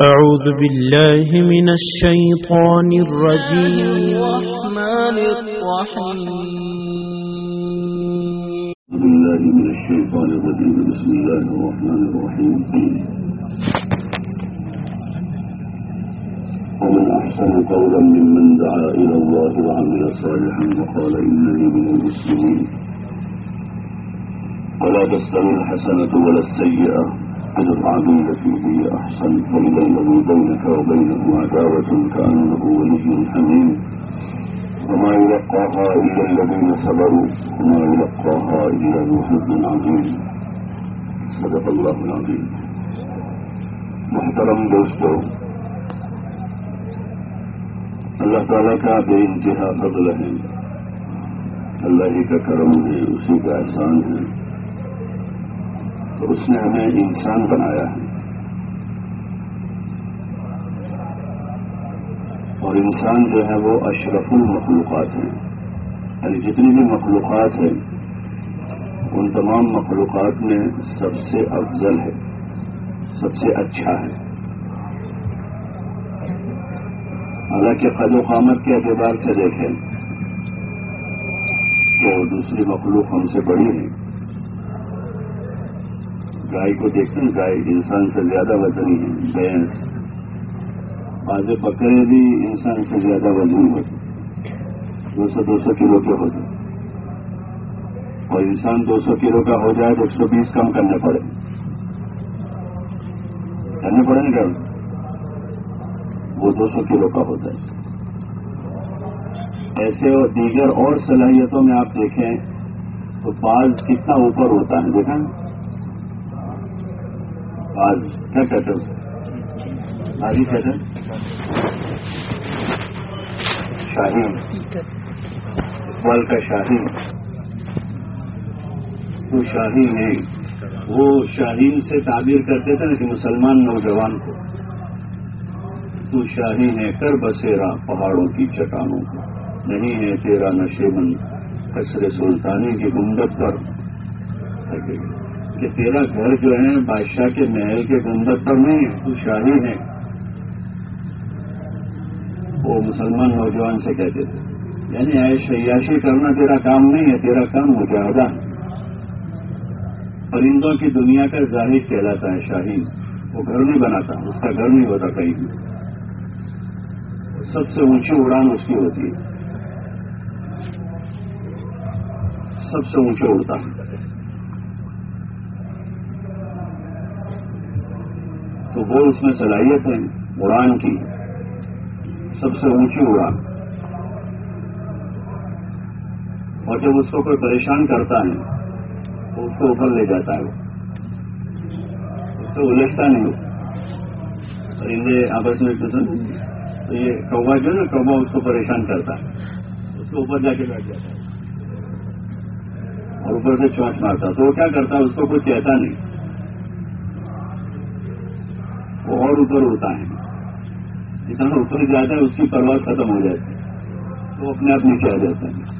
أعوذ بالله من الشيطان الرجيم. الرحمن الرحيم. بالله من الشيطان الرجيم بسم الله الرحمن الرحيم ومن أحسن قولا ممن دعا إلى الله وعمل صالحا وقال إنني من المسلمين ولا تستوي الحسنة ولا السيئة. ادفع بالتي هي أحسن فإذا بينك وبينه عداوة كأنه ولي حميم. وما يلقاها إلا الذين صبروا، وما يلقاها إلا ذو حظ عظيم صدق الله العظيم. محترم دوستو، اللہ تعالیٰ کا بے انتہا فضل ہے۔ اللہ ہی کا کرم ہے، اسی کا احسان ہے۔ اس نے ہمیں انسان بنایا ہے۔ اور انسان جو ہے وہ اشرف المخلوقات ہیں۔ یعنی جتنی بھی مخلوقات ہیں، ان تمام مخلوقات میں سب سے افضل ہے، سب سے اچھا ہے۔ حالانکہ قد و قامت کے اعتبار سے دیکھیں تو دوسری مخلوق ہم سے بڑی ہے گائے کو دیکھتے ہیں، گائے انسان سے زیادہ وزنی ہے بھینس بعض بکرے بھی انسان سے زیادہ وزنی ہوتے دو سو دو سو کلو کے ہوتے اور انسان دو سو کلو کا ہو جائے تو ایک سو بیس کم کرنے پڑے۔ کرنے پڑے نا وہ دو سو کلو کا ہوتا ہے۔ ایسے اور دیگر اور صلاحیتوں میں آپ دیکھیں تو باز کتنا اوپر ہوتا ہے دیکھا باز کیا ہاں، کہتے ہیں بازی شاہین اقبال کا شاہین تو شاہین ہے وہ شاہین سے تعبیر کرتے تھے نا کہ مسلمان نوجوان کو۔ تو شاہین ہے کر بسیرا پہاڑوں کی چٹانوں کو۔ نہیں ہے تیرا نشے من کثر سلطانی کی گنبد پر۔ کہ تیرا گھر جو ہے بادشاہ کے محل کے گنبد پر نہیں ہے تو شاہین ہے وہ مسلمان نوجوان سے کہتے تھے یعنی عیش عیاشی کرنا تیرا کام نہیں ہے، تیرا کام مجاہدہ۔ ہے پرندوں کی دنیا کا ظاہر کہلاتا ہے شاہین۔ وہ گھر نہیں بناتا، اس کا گھر نہیں ہوتا کہیں بھی۔ سب سے اونچی اڑان اس کی ہوتی ہے۔ سب سے اونچے اڑتا ہے۔ تو وہ اس میں صلاحیت ہے اڑان کی۔ سب سے اونچی اڑان اور جب اس کو کوئی پریشان کرتا ہے، تو اس کو اوپر لے جاتا ہے۔ اس سے الجھتا نہیں ہو۔ پرندے آپس میں پسند تو یہ کوا جو ہے نا کوا اس کو پریشان کرتا ہے۔ اس کو اوپر جا کے بیٹھ جاتا ہے۔ اور اوپر سے چونچ مارتا تو وہ کیا کرتا ہے؟ اس کو کوئی کہتا نہیں وہ اور اوپر اڑتا ہے۔ جتنا اوپر جاتا ہے، اس کی پرواز ختم ہو جاتی ہے۔ وہ اپنے آپ نیچے آ جاتا ہے۔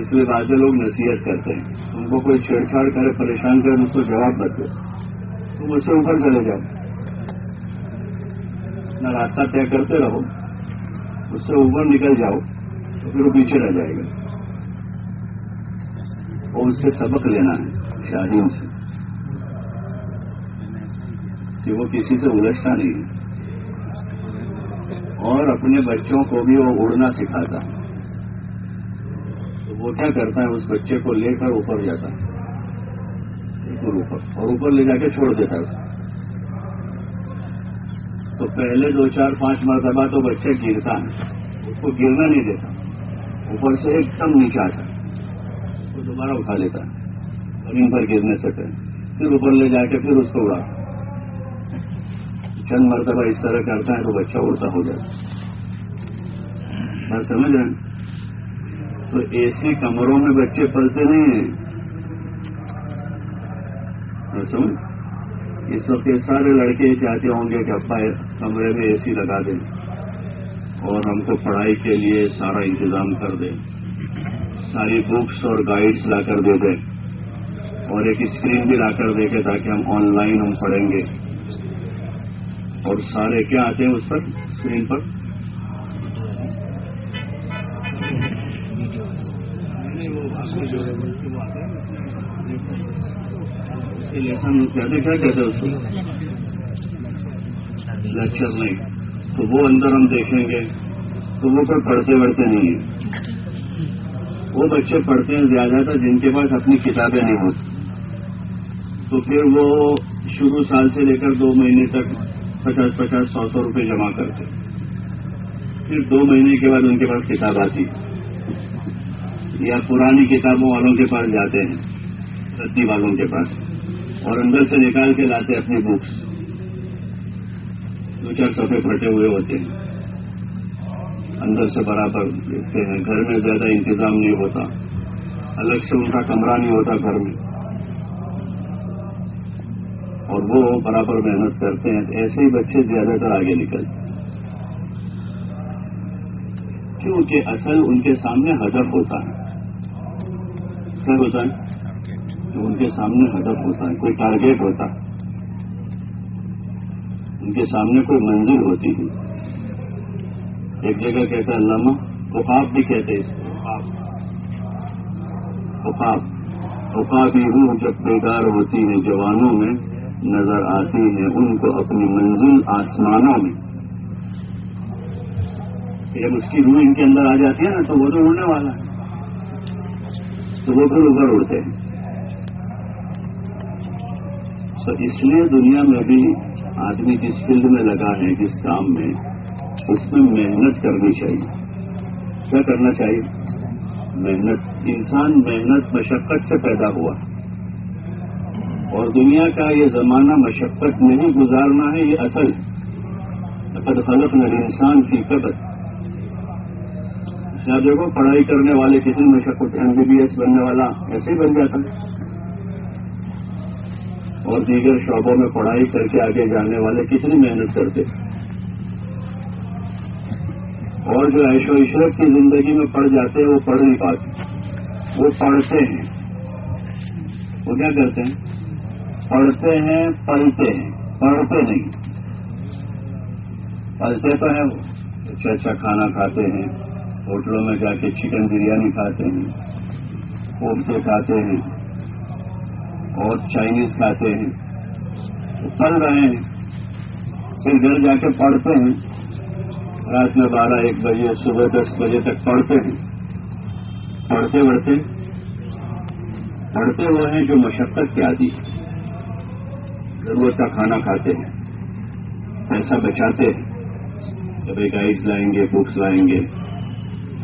اس لیے بعض لوگ نصیحت کرتے ہیں۔ ان کو کوئی چھیڑ چھاڑ کرے، پریشان کرے اس کو جواب دے۔ تم اس سے اوپر چلے جاؤ۔ اپنا راستہ طے کرتے رہو۔ اس سے اوپر نکل جاؤ تو پھر وہ پیچھے رہ جائے گا۔ اور اس سے سبق لینا ہے شاہین سے۔ کہ وہ کسی سے الجھتا نہیں اور اپنے بچوں کو بھی وہ اڑنا سکھاتا۔ تو وہ کیا کرتا ہے؟ اس بچے کو لے کر اوپر جاتا۔ ہے بالکل اوپر۔ اور اوپر لے جا کے چھوڑ دیتا۔ ہے تو پہلے دو چار پانچ مرتبہ تو بچے گرتا ہے۔ اس کو گرنا نہیں دیتا۔ اوپر سے ایک دم نیچے آتا۔ ہے وہ دوبارہ اٹھا لیتا۔ ہے زمین پر گرنے سے پھر اوپر لے جا کے پھر اس کو اڑا چند مرتبہ اس طرح کرتا ہے تو بچہ اڑتا ہو جاتا میں سمجھ رہے ہیں؟ تو ایسی کمروں میں بچے پلتے نہیں ہیں۔ سمجھ؟ اس وقت سارے لڑکے چاہتے ہوں گے کہ ابا کمرے میں اے سی لگا دیں اور ہم کو پڑھائی کے لیے سارا انتظام کر دیں۔ ساری بکس اور گائیڈس لا کر دے دیں اور ایک اسکرین بھی لا کر دیکھے تاکہ ہم آن لائن ہم پڑھیں گے۔ اور سارے کیا آتے ہیں اس پر؟ اسکرین پر؟ کہتے کیا کہتے اس کو؟ لیکچر نہیں۔ تو وہ اندر ہم دیکھیں گے۔ تو وہ کوئی پڑھتے وڑھتے نہیں ہیں۔ وہ بچے پڑھتے ہیں، زیادہ تر جن کے پاس اپنی کتابیں نہیں ہوتی۔ تو پھر وہ شروع سال سے لے کر دو مہینے تک پچاس پچاس سو سو روپے جمع کرتے پھر دو مہینے کے بعد ان کے پاس کتاب آتی یا پرانی کتابوں والوں کے پاس جاتے ہیں رتی والوں کے پاس، اور اندر سے نکال کے لاتے اپنی بکس دو چار سفے پھٹے ہوئے ہوتے ہیں۔ اندر سے برابر دیکھتے ہیں۔ گھر میں زیادہ انتظام نہیں ہوتا۔ الگ سے ان کا کمرہ نہیں ہوتا گھر میں اور وہ برابر محنت کرتے ہیں ایسے ہی بچے زیادہ تر آگے نکلتے ہیں۔ کیونکہ اصل ان کے سامنے ہدف ہوتا ہے۔ کیا ہوتا ہے؟ ان کے سامنے ہدف ہوتا ہے، کوئی ٹارگیٹ ہوتا ہے۔ ان کے سامنے کوئی منزل ہوتی ہے۔ ایک جگہ کہتا ہے، علامہ اوقاف بھی کہتے ہیں اوقاف۔ اوقاف ہی ہوں جب بیدار ہوتی ہیں جوانوں میں نظر آتی ہیں ان کو اپنی منزل آسمانوں میں۔ جب اس کی روح ان کے اندر آ جاتی ہے نا، تو وہ تو اڑنے والا ہے۔ تو وہ پھر اوپر اڑتے ہیں۔ تو اس لیے دنیا میں بھی آدمی جس فیلڈ میں لگا ہے، جس کام میں، اس میں محنت کرنی چاہیے۔ کیا کرنا چاہیے؟ محنت۔ انسان محنت، مشقت سے پیدا ہوا۔ اور دنیا کا یہ زمانہ مشقت نہیں گزارنا ہے، یہ اصل۔ قد خلق نہ انسان کی قدر اچھا، دیکھو، پڑھائی کرنے والے کتنی مشقت ایم بی بی ایس بننے والا ایسے ہی بن جاتا ہے اور دیگر شعبوں میں پڑھائی کر کے آگے جانے والے کتنی محنت کرتے۔ اور جو عیش و عشرت کی زندگی میں پڑھ جاتے ہیں، وہ پڑھ نہیں پاتے۔ وہ پڑھتے ہیں۔ وہ کیا کرتے ہیں؟ پڑھتے ہیں پڑھتے ہیں، پڑھتے نہیں۔ پڑھتے تو ہیں اچھا اچھا کھانا کھاتے ہیں۔ ہوٹلوں میں جا کے چکن بریانی کھاتے ہیں۔ کوفتے کھاتے ہیں۔ اور چائنیز کھاتے ہیں۔ پڑھ رہے ہیں۔ پھر گھر جا کے پڑھتے ہیں۔ رات میں بارہ ایک بجے، صبح دس بجے تک پڑھتے ہیں۔ پڑھتے بڑھتے پڑھتے ہوئے ہیں جو مشقت کی آدھی ضرورت کا کھانا کھاتے ہیں، پیسہ بچاتے ہیں۔ جب ایک لائیں گے بکس لائیں گے۔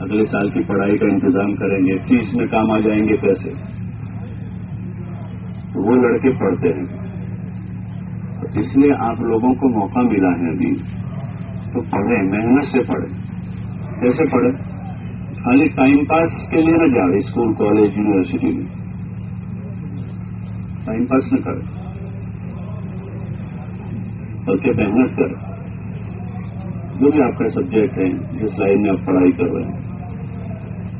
اگلے سال کی پڑھائی کا انتظام کریں گے فیس میں کام آ جائیں گے پیسے۔ تو وہ لڑکے پڑھتے ہیں۔ تو اس لیے آپ لوگوں کو موقع ملا ہے ابھی۔ تو پڑھیں، محنت سے پڑھیں۔ کیسے پڑھیں؟ خالی ٹائم پاس کے لیے نہ جاؤ اسکول کالج یونیورسٹی میں۔ ٹائم پاس نہ کریں۔ بلکہ محنت کریں جو بھی آپ کا سبجیکٹ ہے، جس لائن میں آپ پڑھائی کر رہے ہیں۔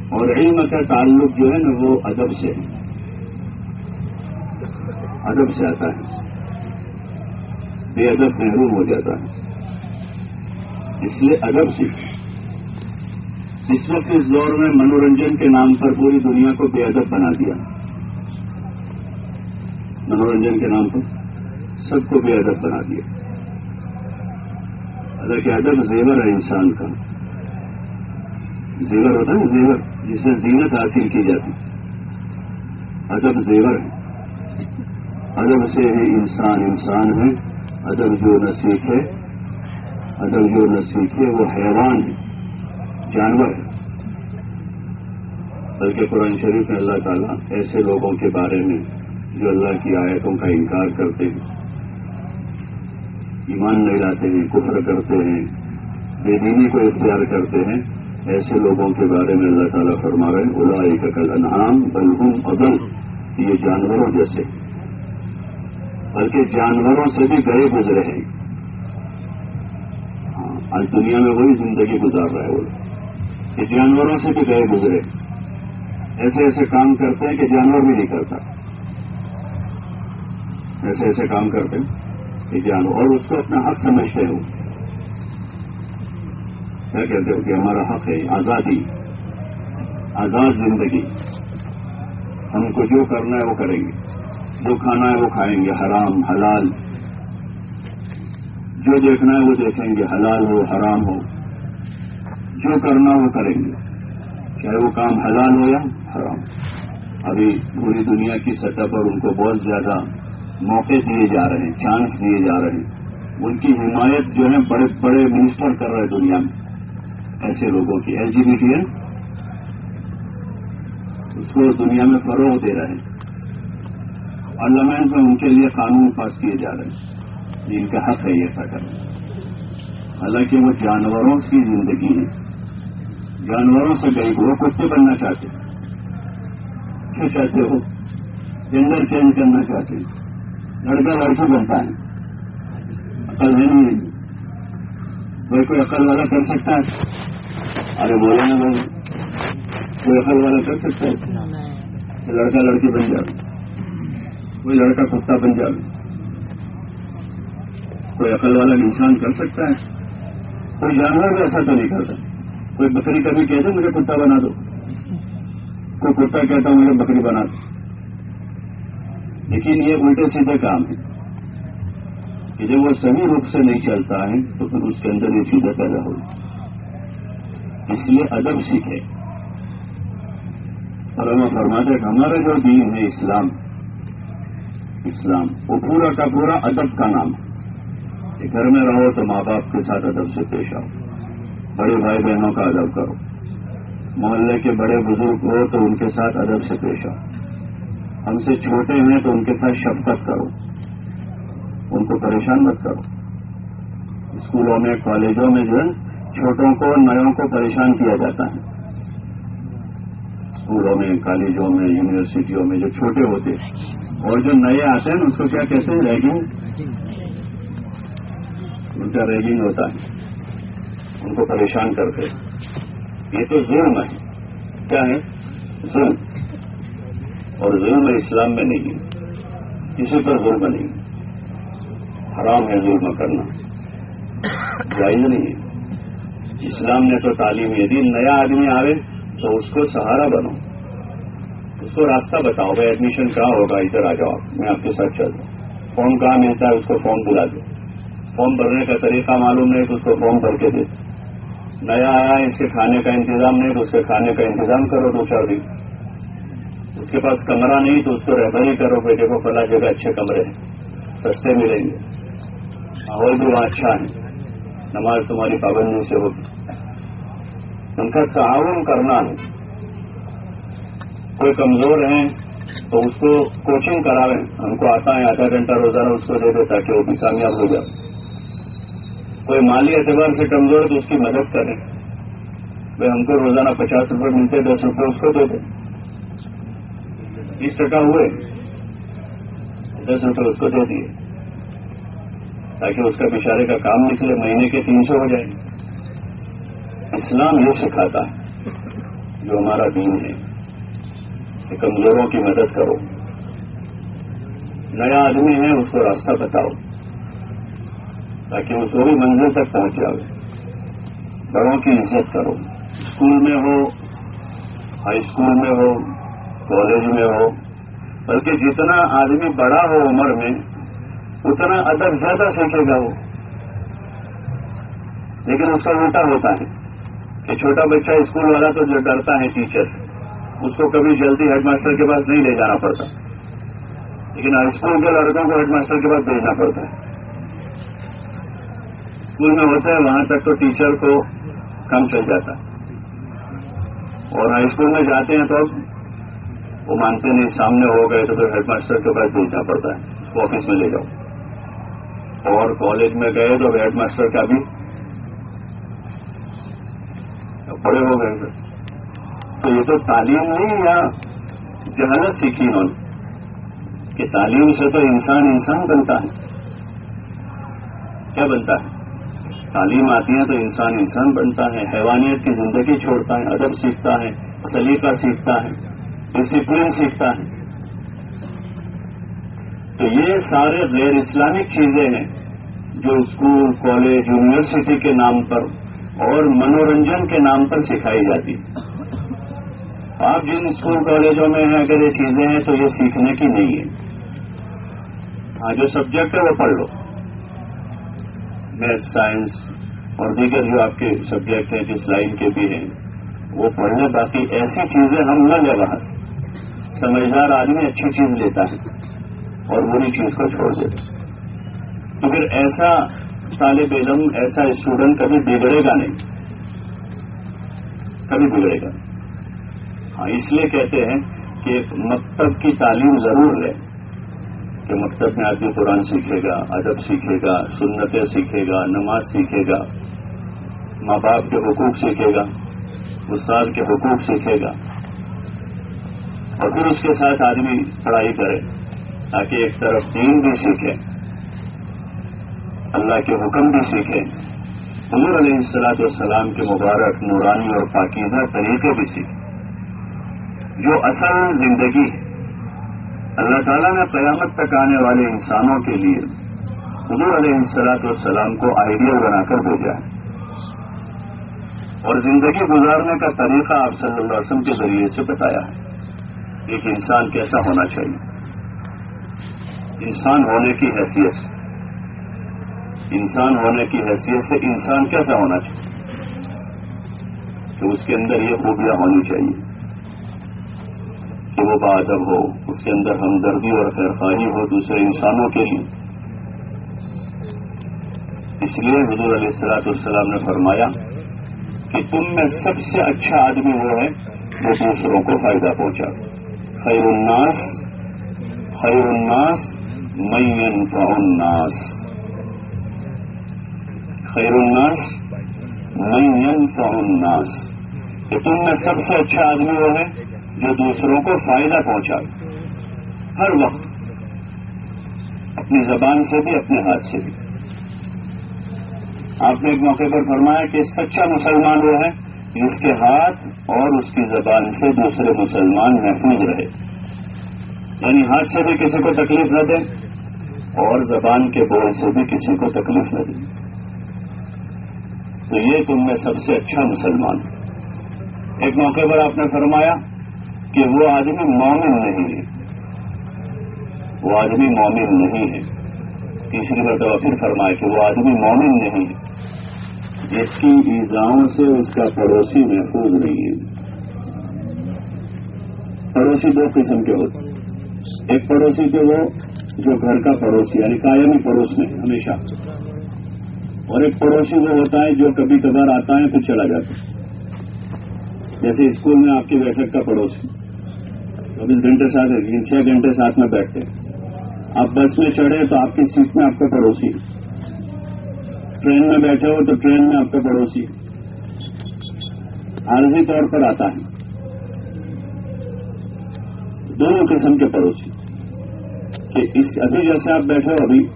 اور علم کا تعلق جو ہے نا وہ ادب سے ہے۔ ادب سے آتا ہے۔ بے ادب محروم ہو جاتا ہے۔ اس لیے ادب سے۔ اس وقت اس دور میں منورنجن کے نام پر پوری دنیا کو بے ادب بنا دیا۔ منورنجن کے نام پر سب کو بے ادب بنا دیا۔ کہ ادب زیور ہے انسان کا۔ زیور ہوتا ہے زیور جسے زینت حاصل کی جاتی۔ ادب زیور ہے۔ ادب سے ہی انسان انسان ہے۔ ادب جو نہ سیکھے ادب جو نہ سیکھے وہ حیوان ہے، جانور ہے۔ بلکہ قرآن شریف میں اللہ تعالیٰ ایسے لوگوں کے بارے میں جو اللہ کی آیتوں کا انکار کرتے ہیں۔ ایمان نہیں لاتے ہیں، کفر کرتے ہیں، بے دینی کو اختیار کرتے ہیں۔ ایسے لوگوں کے بارے میں اللہ تعالیٰ فرما رہے ہیں الا ایک کل انعام بلحم ادل یہ جانوروں جیسے۔ بلکہ جانوروں سے بھی گئے گزرے ہیں۔ ہاں آج دنیا میں وہی زندگی گزار رہا ہے وہ۔ کہ جانوروں سے بھی گئے گزرے۔ ایسے ایسے کام کرتے ہیں کہ جانور بھی نہیں کرتا۔ ایسے ایسے کام کرتے یہ جانو اور اس کو اپنا حق سمجھتے ہو۔ کیا کہتے ہو کہ ہمارا حق ہے آزادی، آزاد زندگی۔ ہم کو جو کرنا ہے وہ کریں گے۔ جو کھانا ہے وہ کھائیں گے، حرام، حلال۔ جو دیکھنا ہے وہ دیکھیں گے، حلال ہو، حرام ہو۔ جو کرنا وہ کریں گے۔ چاہے وہ کام حلال ہو یا حرام۔ ابھی پوری دنیا کی سطح پر ان کو بہت زیادہ موقع دیے جا رہے ہیں چانس دیے جا رہے ہیں۔ ان کی حمایت جو ہے، بڑے بڑے منسٹر کر رہے ہیں دنیا میں۔ ایسے لوگوں کی ایل جی بی ٹی ہے اس کو دنیا میں فروغ دے رہے ہیں۔ پارلیمنٹ میں ان کے لیے قانون پاس کیے جا رہے ہیں۔ جن کا حق ہے ایسا کرنا۔ حالانکہ وہ جانوروں کی زندگی ہے جانوروں سے گئی وہ کتے بننا چاہتے کیا چاہتے ہو؟ جنڈر چینج کرنا چاہتے لڑکا لڑکی بنتا ہے۔ عقل ہے۔ نہیں کوئی کوئی عقل والا کر سکتا ہے؟ ارے بولے نا بھائی۔ کوئی عقل والا کر سکتا ہے؟ لڑکا لڑکی بن جائے۔ کوئی لڑکا کتا بن جائے۔ کوئی عقل والا انسان کر سکتا ہے؟ کوئی جانور بھی ایسا تو نہیں کر سکتا۔ کوئی بکری کبھی کہتے مجھے کتا بنا دو۔ کوئی کتا کہتا مجھے بکری بنا دو۔ لیکن یہ الٹے سیدھے کام ہے کہ جب وہ صحیح روپ سے نہیں چلتا ہے تو پھر اس کے اندر یہ چیزیں پیدا ہوئی اس لیے ادب سیکھے اور ہمیں فرماتے کہ ہمارا جو دین ہے اسلام اسلام، وہ پورا کا پورا ادب کا نام ہے۔ گھر میں رہو تو ماں باپ کے ساتھ ادب سے پیش آؤ۔ بڑے بھائی بہنوں کا ادب کرو۔ محلے کے بڑے بزرگ ہو تو ان کے ساتھ ادب سے پیش آؤ۔ ہم سے چھوٹے ہیں تو ان کے ساتھ شفقت کرو۔ ان کو پریشان مت کرو۔ اسکولوں میں، کالجوں میں جو ہے، چھوٹوں کو نئوں کو پریشان کیا جاتا ہے۔ اسکولوں میں، کالجوں میں، یونیورسٹیوں میں جو چھوٹے ہوتے ہیں، اور جو نئے آتے ہیں اس کو کیا کہتے ہیں؟ ریگنگ۔ ان کا ریگنگ ہوتا ہے۔ ان کو پریشان کرتے یہ تو ظلم ہے۔ کیا ہے؟ ظلم۔ اور ظلم اسلام میں نہیں کسی پر ظلم نہیں۔ حرام ہے ظلم کرنا۔ جائز نہیں ہے۔ اسلام نے تو تعلیم یدی نیا آدمی آئے تو اس کو سہارا بنو۔ اس کو راستہ بتاؤ، بھائی ایڈمیشن کہاں ہوگا؟ ادھر آ جاؤ میں آپ کے ساتھ چل رہا ہوں۔ فارم کہاں ملتا ہے؟ اس کو فارم بلا دو۔ فارم بھرنے کا طریقہ معلوم نہیں تو اس کو فارم بھر کے دے۔ نیا آیا ہے، اس کے کھانے کا انتظام نہیں تو اس کے کھانے کا انتظام کرو دو چار دن۔ کے پاس کمرہ نہیں تو اس کو رہبری کرو بیٹے کو پلا جگہ اچھے کمرے ہیں، سستے ملیں گے۔ ماحول بھی وہاں اچھا ہے۔ نماز تمہاری پابندی سے ہوگی۔ ان کا تعاون کرنا ہے۔ کوئی کمزور ہیں تو اس کو کوچنگ کراویں۔ ہم کو آتا ہے، آدھا گھنٹہ روزانہ اس کو دے دے تاکہ وہ بھی کامیاب ہو جائے۔ کوئی مالی اعتبار سے کمزور ہے تو اس کی مدد کریں۔ بھائی ہم کو روزانہ پچاس روپے ملتے، دس روپے اس کو دے دیں۔ بیس ٹکا ہوئے، دس روپے اس کو دے دیے۔ تاکہ اس کا بچارے کا کام نکلے، مہینے کے تین سو ہو جائے۔ اسلام یہ سکھاتا ہے، جو ہمارا دین ہے، کہ کمزوروں کی مدد کرو۔ نیا آدمی ہے، اس کو راستہ بتاؤ، تاکہ وہ سوری منزل تک پہنچ جائے۔ بڑوں کی عزت کرو۔ اسکول میں ہو، ہائی اسکول میں ہو کالج میں ہو، بلکہ جتنا آدمی بڑا ہو عمر میں، اتنا ادب زیادہ سیکھے گا وہ۔ لیکن اس کا الٹا ہوتا ہے کہ چھوٹا بچہ اسکول والا تو جو ڈرتا ہے ٹیچر سے اس کو کبھی جلدی ہیڈ ماسٹر کے پاس نہیں لے جانا پڑتا۔ لیکن ہائی اسکول کے لڑکوں کو ہیڈ ماسٹر کے پاس بھیجنا پڑتا ہے۔ اسکول میں ہوتا ہے، وہاں تک تو ٹیچر کو کم چل جاتا۔ اور ہائی اسکول میں جاتے ہیں تو اب وہ مانتے نہیں، سامنے ہو گئے تو پھر ہیڈ ماسٹر کے پاس بھیجنا پڑتا ہے آفس میں لے جاؤ۔ اور کالج میں گئے تو ہیڈ ماسٹر کا بھی۔ بڑے ہو گئے۔ تو یہ تو تعلیم نہیں، یا جہالت سیکھی انہوں نے؟ کہ تعلیم سے تو انسان انسان بنتا ہے۔ کیا بنتا ہے؟ تعلیم آتی ہے تو انسان انسان بنتا ہے، حیوانیت کی زندگی چھوڑتا ہے، ادب سیکھتا ہے، سلیقہ سیکھتا ہے۔ ڈسپلن سیکھتا ہے۔ تو یہ سارے غیر اسلامک چیزیں ہیں جو اسکول، کالج، یونیورسٹی کے نام پر اور منورنجن کے نام پر سکھائی جاتی آپ جن اسکول، کالجوں میں ہیں، اگر یہ چیزیں ہیں تو یہ سیکھنے کی نہیں ہے ہاں جو سبجیکٹ ہے وہ پڑھ لو۔ میتھ، سائنس اور دیگر جو آپ کے سبجیکٹ ہیں، جس لائن کے بھی ہیں، وہ پڑھنے، باقی ایسی چیزیں ہم نہ لے وہاں سے۔ سمجھدار آدمی اچھی چیز لیتا ہے اور بری چیز کو چھوڑ دیتا تو پھر ایسا طالب علم، ایسا اسٹوڈنٹ کبھی بگڑے گا نہیں۔ کبھی بگڑے گا۔ ہاں اس لیے کہتے ہیں کہ مکتب کی تعلیم ضرور لے۔ کہ مکتب میں آدمی قرآن سیکھے گا، ادب سیکھے گا، سنتیں سیکھے گا، نماز سیکھے گا۔ ماں باپ کے حقوق سیکھے گا، استاد کے حقوق سیکھے گا۔ اور پھر اس کے ساتھ آدمی پڑھائی کرے، تاکہ ایک طرف دین بھی سیکھے، اللہ کے حکم بھی سیکھیں حضور علیہ السلاط والسلام کے مبارک نورانی اور پاکیزہ طریقے بھی سیکھیں جو اصل زندگی اللہ تعالیٰ نے قیامت تک آنے والے انسانوں کے لیے حضور علیہ السلاط والسلام کو آئیڈیل بنا کر بھیجا ہے۔ اور زندگی گزارنے کا طریقہ آپ صلی اللہ علیہ وسلم کے ذریعے سے بتایا ہے۔ ایک انسان کیسا ہونا چاہیے۔ انسان ہونے کی حیثیت سے۔ انسان ہونے کی حیثیت سے انسان کیسا ہونا چاہیے؟ کہ اس کے اندر یہ خوبیاں ہونی چاہیے۔ کہ وہ بادب ہو، اس کے اندر ہمدردی اور خیرخواہی ہو دوسرے انسانوں کے لیے۔ اس لیے حضور علیہ السلاط السلام نے فرمایا کہ تم میں سب سے اچھا آدمی وہ ہے جو دوسروں کو فائدہ پہنچا۔ خیر الناس خیر الناس مین الناس. خیر الناس، من الناس. کہ تم میں سب سے اچھا آدمی وہ ہے جو دوسروں کو فائدہ پہنچا ہر وقت، اپنی زبان سے بھی، اپنے ہاتھ سے بھی۔ آپ نے ایک موقع پر فرمایا کہ سچا مسلمان وہ ہے جس کے ہاتھ اور اس کی زبان سے دوسرے مسلمان محفوظ رہے۔ یعنی ہاتھ سے بھی کسی کو تکلیف نہ دے اور زبان کے بول سے بھی کسی کو تکلیف نہ دے۔ تو یہ تم میں سب سے اچھا مسلمان۔ ایک موقع پر آپ نے فرمایا کہ وہ آدمی مومن نہیں ہے۔ وہ آدمی مومن نہیں ہے۔ تیسری مرتبہ پھر فرمایا کہ وہ آدمی مومن نہیں ہے۔ جس کی ایزاؤں سے اس کا پڑوسی محفوظ نہیں ہے۔ پڑوسی دو قسم کے ہوتے ایک پڑوسی کے وہ جو گھر کا پڑوسی یعنی قائمی پڑوس میں ہمیشہ۔ اور ایک پڑوسی وہ ہوتا ہے جو کبھی کبھار آتا ہے پھر چلا جاتا ہے۔ جیسے اسکول میں آپ کی بیٹھک کا پڑوسی۔ چوبیس گھنٹے ساتھ چھ گھنٹے ساتھ میں بیٹھتے آپ بس میں چڑھے تو آپ کی سیٹ میں آپ کا پڑوسی ٹرین میں بیٹھے ہو تو ٹرین میں آپ کا پڑوسی عارضی طور پر آتا ہے۔ دونوں قسم کے پڑوسی۔ کہ اس ابھی جیسے آپ بیٹھے ہو ابھی،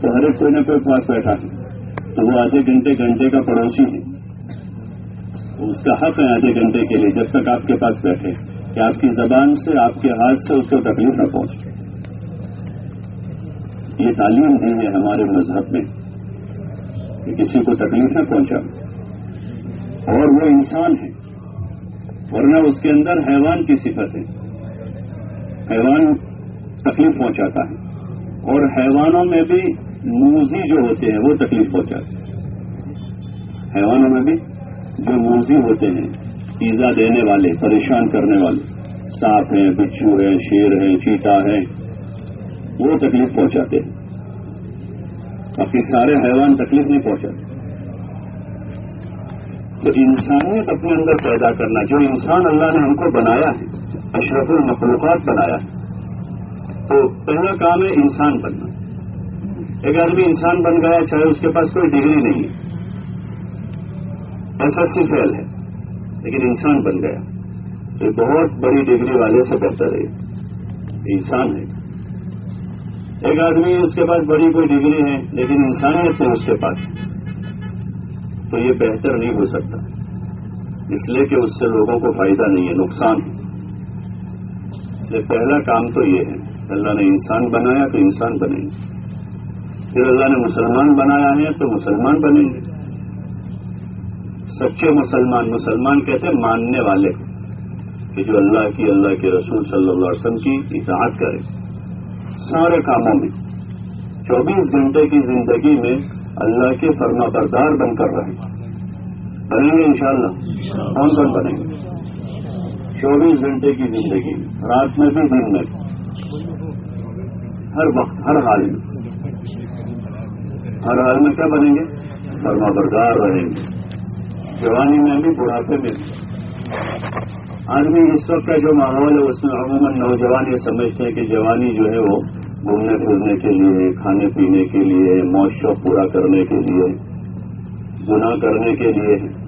تو ہر ایک کوئی نہ کوئی پاس بیٹھا ہے۔ تو وہ آدھے گھنٹے گھنٹے کا پڑوسی ہے۔ اس کا حق ہے آدھے گھنٹے کے لیے، جب تک آپ کے پاس بیٹھے۔ کہ آپ کی زبان سے، آپ کے ہاتھ سے اس کو تکلیف نہ پہنچے۔ یہ تعلیم دی ہے ہمارے مذہب میں۔ کہ کسی کو تکلیف نہ پہنچا اور وہ انسان ہے، ورنہ اس کے اندر حیوان کی صفت ہے۔ حیوان تکلیف پہنچاتا ہے اور حیوانوں میں بھی موزی جو ہوتے ہیں وہ تکلیف پہنچاتے ہیں۔ حیوانوں میں بھی جو موزی ہوتے ہیں، پیزا دینے والے، پریشان کرنے والے، سانپ ہیں، بچھو ہے شیر ہے چیتا ہے وہ تکلیف پہنچاتے ہیں۔ باقی سارے حیوان تکلیف نہیں پہنچاتے تو انسانیت اپنے اندر پیدا کرنا، جو انسان اللہ نے ہم کو بنایا ہے، اشرف المخلوقات بنایا ہے، تو پہلا کام ہے انسان بننا۔ ایک آدمی انسان بن گیا، چاہے اس کے پاس کوئی ڈگری نہیں ہے۔ ایسا سی فیل ہے، لیکن انسان بن گیا۔ تو بہت بڑی ڈگری والے سے بہتر ہے۔ انسان ہے۔ ایک آدمی اس کے پاس بڑی کوئی ڈگری ہے لیکن انسانیت ہے اس کے پاس تو یہ بہتر نہیں ہو سکتا۔ اس لیے کہ اس سے لوگوں کو فائدہ نہیں ہے، نقصان ہے۔ پہلا کام تو یہ ہے، اللہ نے انسان بنایا تو انسان بنے۔ گے پھر اللہ نے مسلمان بنایا ہے تو مسلمان بنیں گے سچے مسلمان مسلمان کہتے ہیں ماننے والے۔ کہ جو اللہ کی، اللہ کے رسول صلی اللہ علیہ وسلم کی اطاعت کرے۔ سارے کاموں میں۔ چوبیس گھنٹے کی زندگی میں اللہ کے فرما بردار بن کر رہے بنیں گے انشاءاللہ، کون کون بنیں گے چوبیس گھنٹے کی زندگی میں رات میں بھی، دن میں ہر وقت، ہر حال میں۔ ہر حال میں کیا بنیں گے؟ فرما بردار رہیں گے۔ جوانی میں بھی، بڑھاپے میں آدمی اس وقت کا جو ماحول ہے، اس میں عموماً نوجوان یہ سمجھتے ہیں کہ جوانی جو ہے وہ گھومنے پھرنے کے لیے، کھانے پینے کے لیے موج شوق پورا کرنے کے لیے، گناہ کرنے کے لیے۔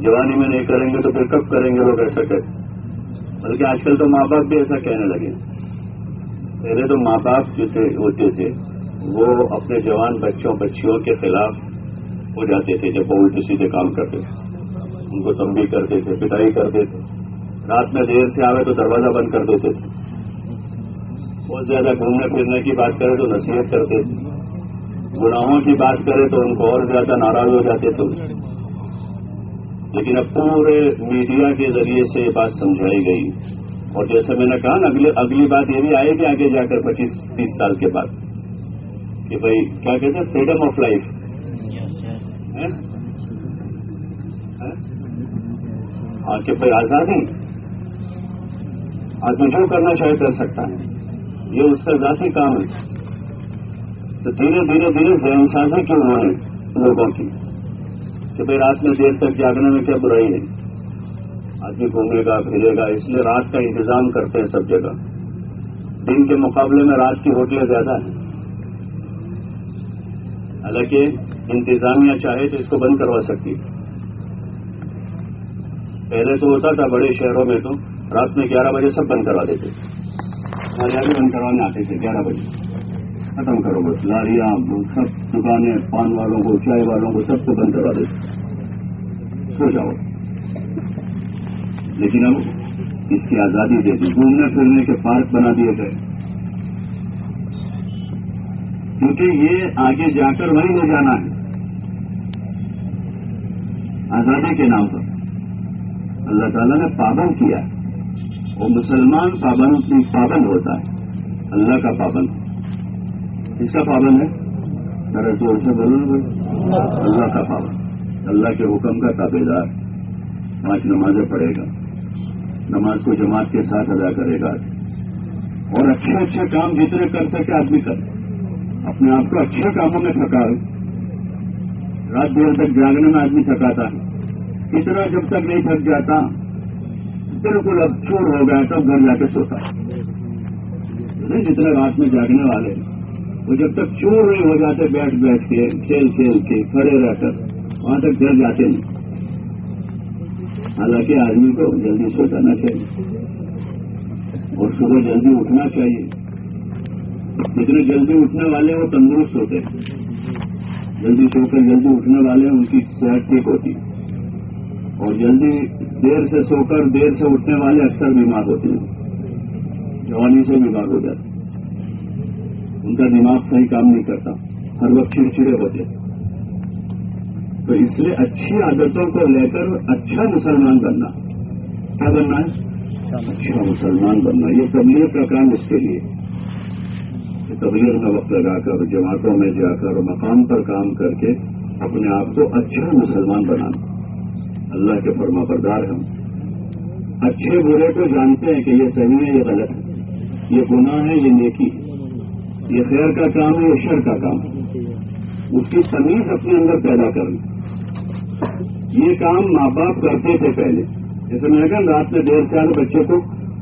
جوانی میں نہیں کریں گے تو پھر کب کریں گے؟ لوگ ایسا کہ بلکہ آج کل تو ماں باپ بھی ایسا کہنے لگے پہلے تو ماں باپ جو تھے ہوتے تھے، وہ اپنے جوان بچوں، بچیوں کے خلاف ہو جاتے تھے۔ جب وہ الٹے سیدھے کام کرتے تھے، ان کو تمبی کرتے تھے، پٹائی کرتے تھے۔ رات میں دیر سے آئے تو دروازہ بند کر دیتے تھے۔ بہت زیادہ گھومنے پھرنے کی بات کرے تو نصیحت کرتے تھے گناہوں کی بات کرے تو ان کو اور زیادہ ناراض ہو جاتے تھے لیکن اب پورے میڈیا کے ذریعے سے یہ بات سمجھائی گئی۔ اور جیسے میں نے کہا نا اگلی بات یہ بھی آئے گی آگے جا کر پچیس تیس سال کے بعد۔ کہ بھائی، کیا کہتے ہیں؟ فریڈم آف لائف کہ بھائی آزادی۔ آدمی جو کرنا چاہے کر سکتا ہے۔ یہ اس کا ذاتی کام ہے۔ تو دھیرے دھیرے دھیرے ذہن سازی کی انہوں نے لوگوں کی۔ کہ بھائی رات میں دیر تک جاگنے میں کیا برائی نہیں آدمی گھومے گا، پھرے گا، اس لیے رات کا انتظام کرتے ہیں سب جگہ۔ دن کے مقابلے میں رات کی ہوٹلیں زیادہ ہیں۔ حالانکہ انتظامیہ چاہے تو اس کو بند کروا سکتی پہلے تو ہوتا تھا بڑے شہروں میں تو رات میں گیارہ بجے سب بند کروا دیتے۔ ہمارے بند کروانے آتے تھے گیارہ بجے ختم کرو بس لاریاں سب دکانیں پان والوں کو چائے والوں کو سب کو بند کروا دیتے سو جاؤ لیکن اب اس کی آزادی دے دی گھومنے پھرنے کے پارک بنا دیے گئے کیونکہ یہ آگے جا کر وہیں لے جانا ہے آزادی کے نام پر اللہ تعالیٰ نے پابند کیا وہ مسلمان پابند پابند ہوتا ہے۔ اللہ کا پابند۔ اس کا پابند ہے؟ ذرا زور سے بولو اللہ کا پابند۔ اللہ کے حکم کا تابے دار پانچ نمازیں پڑھے گا۔ نماز کو جماعت کے ساتھ ادا کرے گا۔ اور اچھے اچھے کام جتنے کر سکے آدمی کر۔ اپنے آپ کو اچھے کاموں میں تھکا رات دیر تک جاگنے میں آدمی تھکاتا ہے۔ اتنا جب تک نہیں تھک جاتا بالکل اب چور ہو گیا تب گھر جا کے سوتا جتنے رات میں جاگنے والے، وہ جب تک چور نہیں ہو جاتے، بیٹھ بیٹھ کے، کھیل کھیل کے، کھڑے رہ کر، وہاں تک گھر جاتے نہیں۔ حالانکہ آدمی کو جلدی سو جانا چاہیے۔ اور صبح جلدی اٹھنا چاہیے۔ جتنے جلدی اٹھنے والے ہیں وہ تندرست ہوتے۔ ہیں جلدی سو کر جلدی اٹھنے والے ہیں ان کی صحت ٹھیک ہوتی۔ اور جلدی دیر سے سو کر دیر سے اٹھنے والے اکثر بیمار ہوتے ہیں۔ جوانی سے بیمار ہو جاتے ان کا دماغ صحیح کام نہیں کرتا۔ ہر وقت چڑچڑے ہوتے تو اس لیے اچھی عادتوں کو لے کر اچھا مسلمان بننا۔ کیا بننا ہے؟ اچھا مسلمان بننا۔ یہ تبلیغ کا کام اس کے لیے۔ تبلیغ میں وقت لگا کر جماعتوں میں جا کر مقام پر کام کر کے اپنے آپ کو اچھا مسلمان بنانا۔ اللہ کے فرما بردار ہم۔ اچھے برے کو جانتے ہیں کہ یہ صحیح ہے، یہ غلط ہے۔ یہ گناہ ہے، یہ نیکی ہے۔ یہ خیر کا کام ہے، یہ شر کا کام ہے۔ اس کی تمیز اپنے اندر پیدا کرنا یہ کام ماں باپ کرتے تھے پہلے۔ جیسے میں کہا، رات میں دیر سے آنے بچے کو،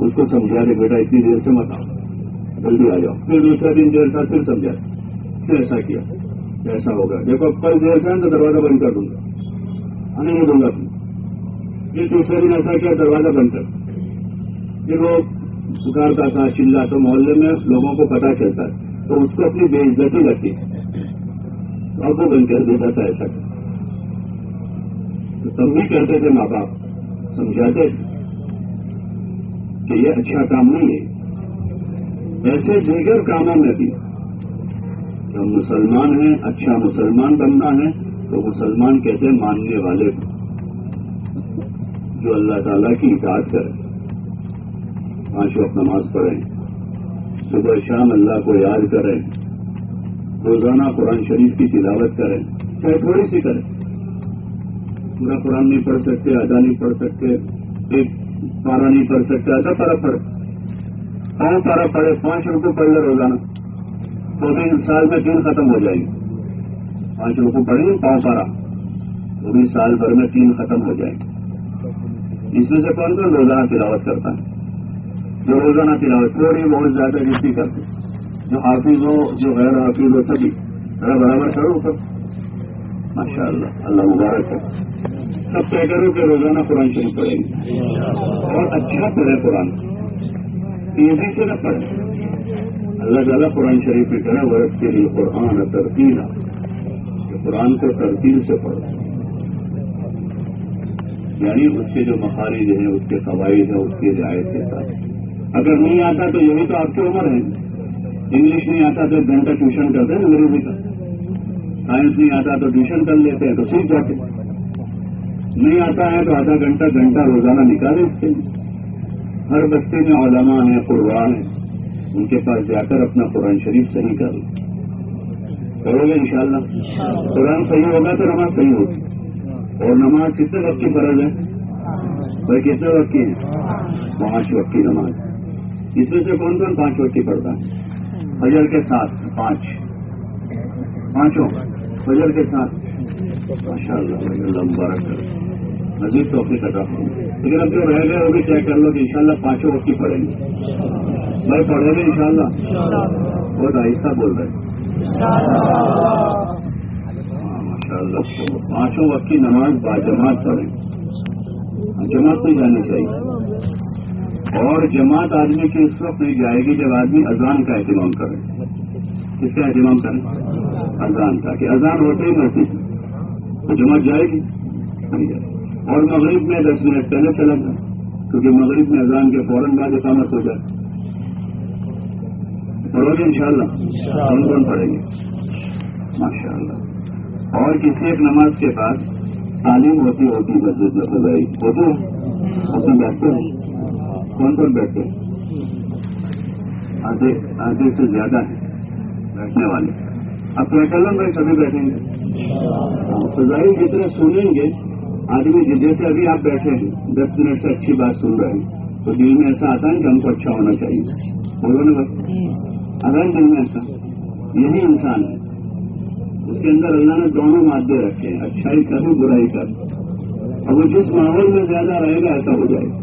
اس کو سمجھا دے، بیٹا، اتنی دیر سے مت آؤ۔ جلدی آ جاؤ۔ پھر دوسرا دن دیر تھا پھر سمجھا۔ پھر ایسا کیا۔ ایسا ہوگا۔ دیکھو کل دیر سے تو دروازہ بند کر دوں گا۔ آنے نہیں دوں گا۔ پھر دوسرے دن ایسا کیا؟ دروازہ بند کر۔ پھر وہ پکارتا تھا چلا تو محلے میں لوگوں کو پتا چلتا ہے۔ تو اس کو اپنی بے عزتی لگتی اب وہ بند کر دیتا تھا ایسا۔ تو تب بھی کرتے تھے ماں باپ۔ سمجھاتے کہ یہ اچھا کام نہیں ہے۔ ایسے دیگر کاموں میں بھی۔ جب مسلمان ہیں اچھا مسلمان بننا ہے تو مسلمان کہتے ہیں ماننے والے جو اللہ تعالیٰ کی اطاعت کریں پانچ وقت نماز پڑھیں۔ صبح شام اللہ کو یاد کریں۔ روزانہ قرآن شریف کی تلاوت کریں۔ چاہے تھوڑی سی کریں۔ پورا قرآن نہیں پڑھ سکتے، آدھا نہیں پڑھ سکتے، ایک پارا نہیں پڑھ سکتے ایسا پارا ہاں، پڑھے پانچ پارا پڑھے، پانچ روپے پڑھ لے روزانہ۔ تو بھی سال میں تین ختم ہو جائیں گے پانچ روپے پڑھیں گے پانچ پارا تو بھی سال بھر میں تین ختم ہو جائیں گے اس میں سے کون کون روزانہ تلاوت کرتا ہے؟ جو روزانہ تلاوت، تھوڑی بہت زیادہ جتنی کرتے جو حافظ ہو، جو غیر حافظ ہو، سبھی۔ ذرا برابر کرو سب ماشاء اللہ اللہ مبارک ہے سب طے کرو کہ روزانہ قرآن شریف پڑھیں گے۔ اور اچھا پڑھے قرآن۔ تیزی سے نہ پڑھے اللہ تعالیٰ قرآن شریف میں کرے، ورق کے لیے قرآن ترتیل قرآن کو ترتیل سے پڑھو۔ یعنی اس کے جو مخارج ہیں، اس کے قواعد ہیں، اس کی رعایت کے ساتھ۔ اگر نہیں آتا تو یہی تو آپ کی عمر ہے۔ انگلش نہیں آتا تو ایک گھنٹہ ٹیوشن کرتے ہیں، انگریزی کا۔ سائنس نہیں آتا تو ٹیوشن کر لیتے ہیں، تو سیکھ جاتے نہیں آتا ہے تو آدھا گھنٹہ گھنٹہ روزانہ نکالے اس کے۔ ہر بچے میں علماء ہیں، قرآن ہیں۔ ان کے پاس جا کر اپنا قرآن شریف صحیح کر۔ لو کرو گے انشاءاللہ۔ قرآن صحیح ہوگا تو نماز صحیح ہوگی۔ اور نماز کتنے وقت کی فرض ہے؟ بھائی کتنے وقت کی ہے؟ پانچ وقت کی نماز۔ اس میں سے کون کون پانچ وقت کی پڑھتا ہے؟ فجر کے ساتھ پانچ۔ پانچوں۔ فجر کے ساتھ۔ ماشاء اللہ مبارک کرو مزید تو اپنی طرف لیکن اب جو رہ گئے وہ بھی طے کر لو کہ انشاءاللہ پانچوں وقت کی پڑھیں گے بھائی پڑھو گے انشاءاللہ؟ بہت آہستہ بول رہے اللہ پانچوں وقت کی نماز باجماعت پڑھیں. جماعت نہیں جانی چاہیے. اور جماعت آدمی کی اس وقت نہیں جائے گی جب آدمی اذان کا اہتمام کرے. کس کا اہتمام کریں اذان کا کہ اذان ہوتے ہی محسوس تو جماعت جائے گی. اور مغرب میں دس منٹ پہلے چلا جائے کیونکہ مغرب میں اذان کے فوراً بعد اقامت ہو جائے. پڑھو گے ان شاء اللہ کون کون پڑھیں گے؟ ماشاء اللہ اور کسی ایک نماز کے بعد تعلیم ہوتی ہوتی مسجد میں فضائی ہوتے ہیں بیٹھتے ہیں کون کون بیٹھتے ہیں؟ آدھے آدھے سے زیادہ ہیں۔ بیٹھنے والے۔ اب کہلوں بھائی سبھی بیٹھیں گے۔ فضائی جتنے سنیں گے آدمی جیسے ابھی آپ بیٹھے ہیں دس منٹ سے اچھی بات سن رہے ہیں تو دل میں ایسا آتا ہے کہ ہم کو اچھا ہونا چاہیے۔ بولو نا بھائی۔ اگر دل میں ایسا۔ یہی انسان ہے۔ اس کے اندر اللہ نے دونوں مادے رکھے ہیں، اچھائی کر برائی کر اور وہ جس ماحول میں زیادہ رہے گا، ایسا ہو جائے گا۔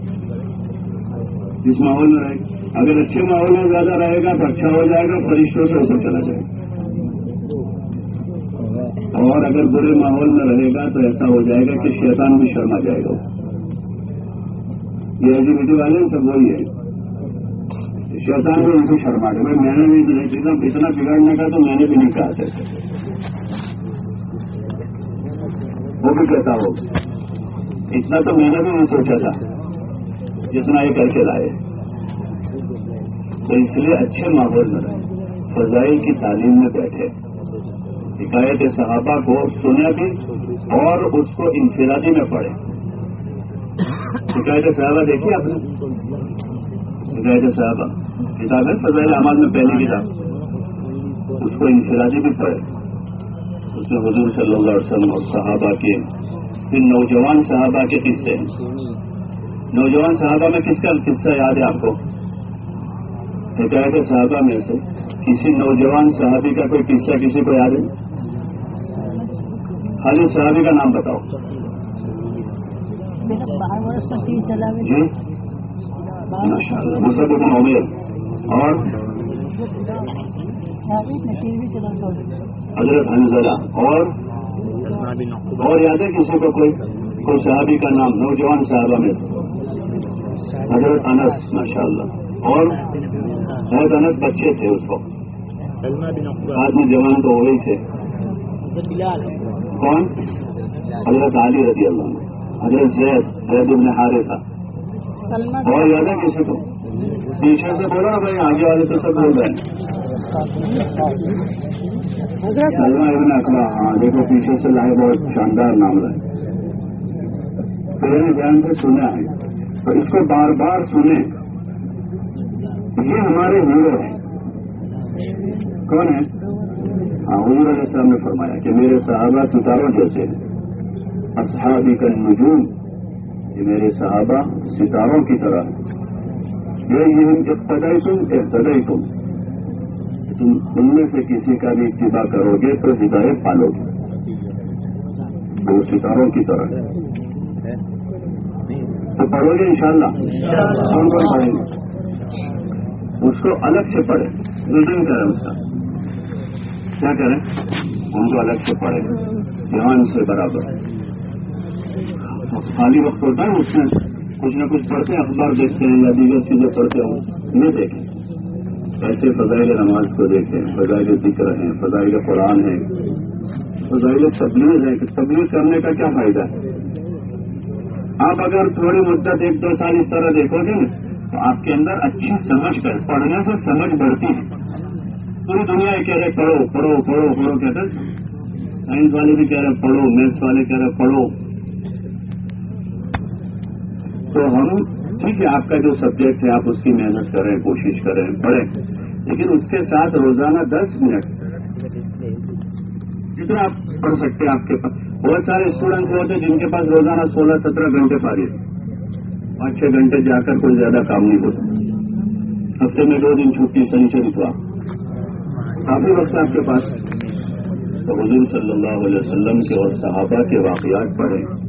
جس ماحول میں رہے گا۔ اگر اچھے ماحول میں زیادہ رہے گا، تو اچھا ہو جائے گا، فرشتوں سے اوپر چلا جائے گا۔ اور اگر برے ماحول میں رہے گا، تو ایسا ہو جائے گا کہ شیطان بھی شرما جائے گا۔ یہ ایسی بیٹی والے سب وہی ہے شیطان بھی ان کو شرما گیا میں نے بھی اتنا بگڑنے کا تو میں نے بھی نہیں کہا تھا۔ وہ بھی کہتا ہو۔ اتنا تو میں نے بھی نہیں سوچا تھا جتنا یہ کر کے لائے۔ تو اس لیے اچھے ماحول میں رہے۔ فضائی کی تعلیم میں بیٹھے۔ حکایت صحابہ کو سنا بھی اور اس کو انفرادی میں پڑھے۔ حکایت صحابہ دیکھیے آپ نے؟ حکایت صحابہ۔ کتاب ہے فضائی احمد میں پہلی کتاب۔ اس کو انفرادی بھی پڑھے۔ اس میں حضور صلی اللہ علیہ وسلم اور صحابہ کے پھر نوجوان صحابہ کے قصے ہیں۔ نوجوان صحابہ میں کس کا قصہ یاد ہے آپ کو؟ حکایت صحابہ میں سے، کسی نوجوان صحابی کا کوئی قصہ کسی کو یاد ہے؟ خالی صحابی کا نام بتاؤ۔ جی؟ ماشاء اللہ مصحف عمیر۔ اور؟ حضرت حنزلہ اور اور یاد ہے کسی کو کوئی کوئی صحابی کا نام، نوجوان صاحبہ میں حضرت انس ماشاء اللہ اور حضرت انس بچے تھے اس کو آدمی جوان تو وہی تھے۔ کون؟ حضرت علی رضی اللہ حضرت زید زید ابن ہارے تھا اور یاد ہے کسی کو؟ پیچھے سے بولا بھائی آگے والے تو سب بول رہے ہیں۔ ہاں دیکھو پیچھے سے لائے بہت شاندار نام رہے پہلے دھیان سے سنا ہے تو اس کو بار بار سنیں یہ ہمارے ہیرو ہیں کون ہے ہاں حضور علیہ السلام نے فرمایا کہ میرے صحابہ ستاروں جیسے ہیں اصحابی کا نجوم یہ میرے صحابہ ستاروں کی طرح یہ ابتدائی تم ابتدائی تم ان میں سے کسی کا بھی اتباع کرو گے تو ہدایت پالو گے۔ وہ ستاروں کی طرح۔ تو پڑھو گے انشاءاللہ۔ کون کون پڑھیں گے؟ اس کو الگ سے پڑھے ریڈنگ کریں اس کا۔ کیا کریں ان کو الگ سے پڑھے دھیان سے برابر۔ خالی وقت ہوتا ہے اس میں کچھ نہ کچھ پڑھتے ہیں اخبار دیکھتے ہیں یا دیگر چیزیں پڑھتے ہوں۔ یہ دیکھیں۔ ایسے فضائل نماز کو دیکھیں، فضائل ذکر ہیں، فضائل قرآن ہیں، فضائل تبلیغ ہے کہ تبلیغ کرنے کا کیا فائدہ ہے؟ آپ اگر تھوڑی مدت ایک دو سال اس طرح دیکھو گے نا تو آپ کے اندر اچھی سمجھ کر پڑھنے سے سمجھ بڑھتی ہے۔ پوری دنیا کہہ رہے، پڑھو پڑھو پڑھو پڑھو، کہتے ہیں۔ سائنس والے بھی کہہ رہے، پڑھو، میتھس والے کہہ رہے، پڑھو۔ تو ہم ٹھیک ہے آپ کا جو سبجیکٹ ہے، آپ اس کی محنت کریں، کوشش کریں، پڑھیں۔ لیکن اس کے ساتھ روزانہ دس منٹ۔ جتنا آپ پڑھ سکتے ہیں آپ کے پاس۔ بہت سارے اسٹوڈنٹ ہوتے ہیں جن کے پاس روزانہ سولہ سترہ گھنٹے پا رہے پانچ چھ گھنٹے جا کر کوئی زیادہ کام نہیں ہوتا ہفتے میں دو دن چھٹی سنیچر اتوا کافی وقت آپ کے پاس۔ تو حضور صلی اللہ علیہ وسلم کے اور صحابہ کے واقعات پڑھیں۔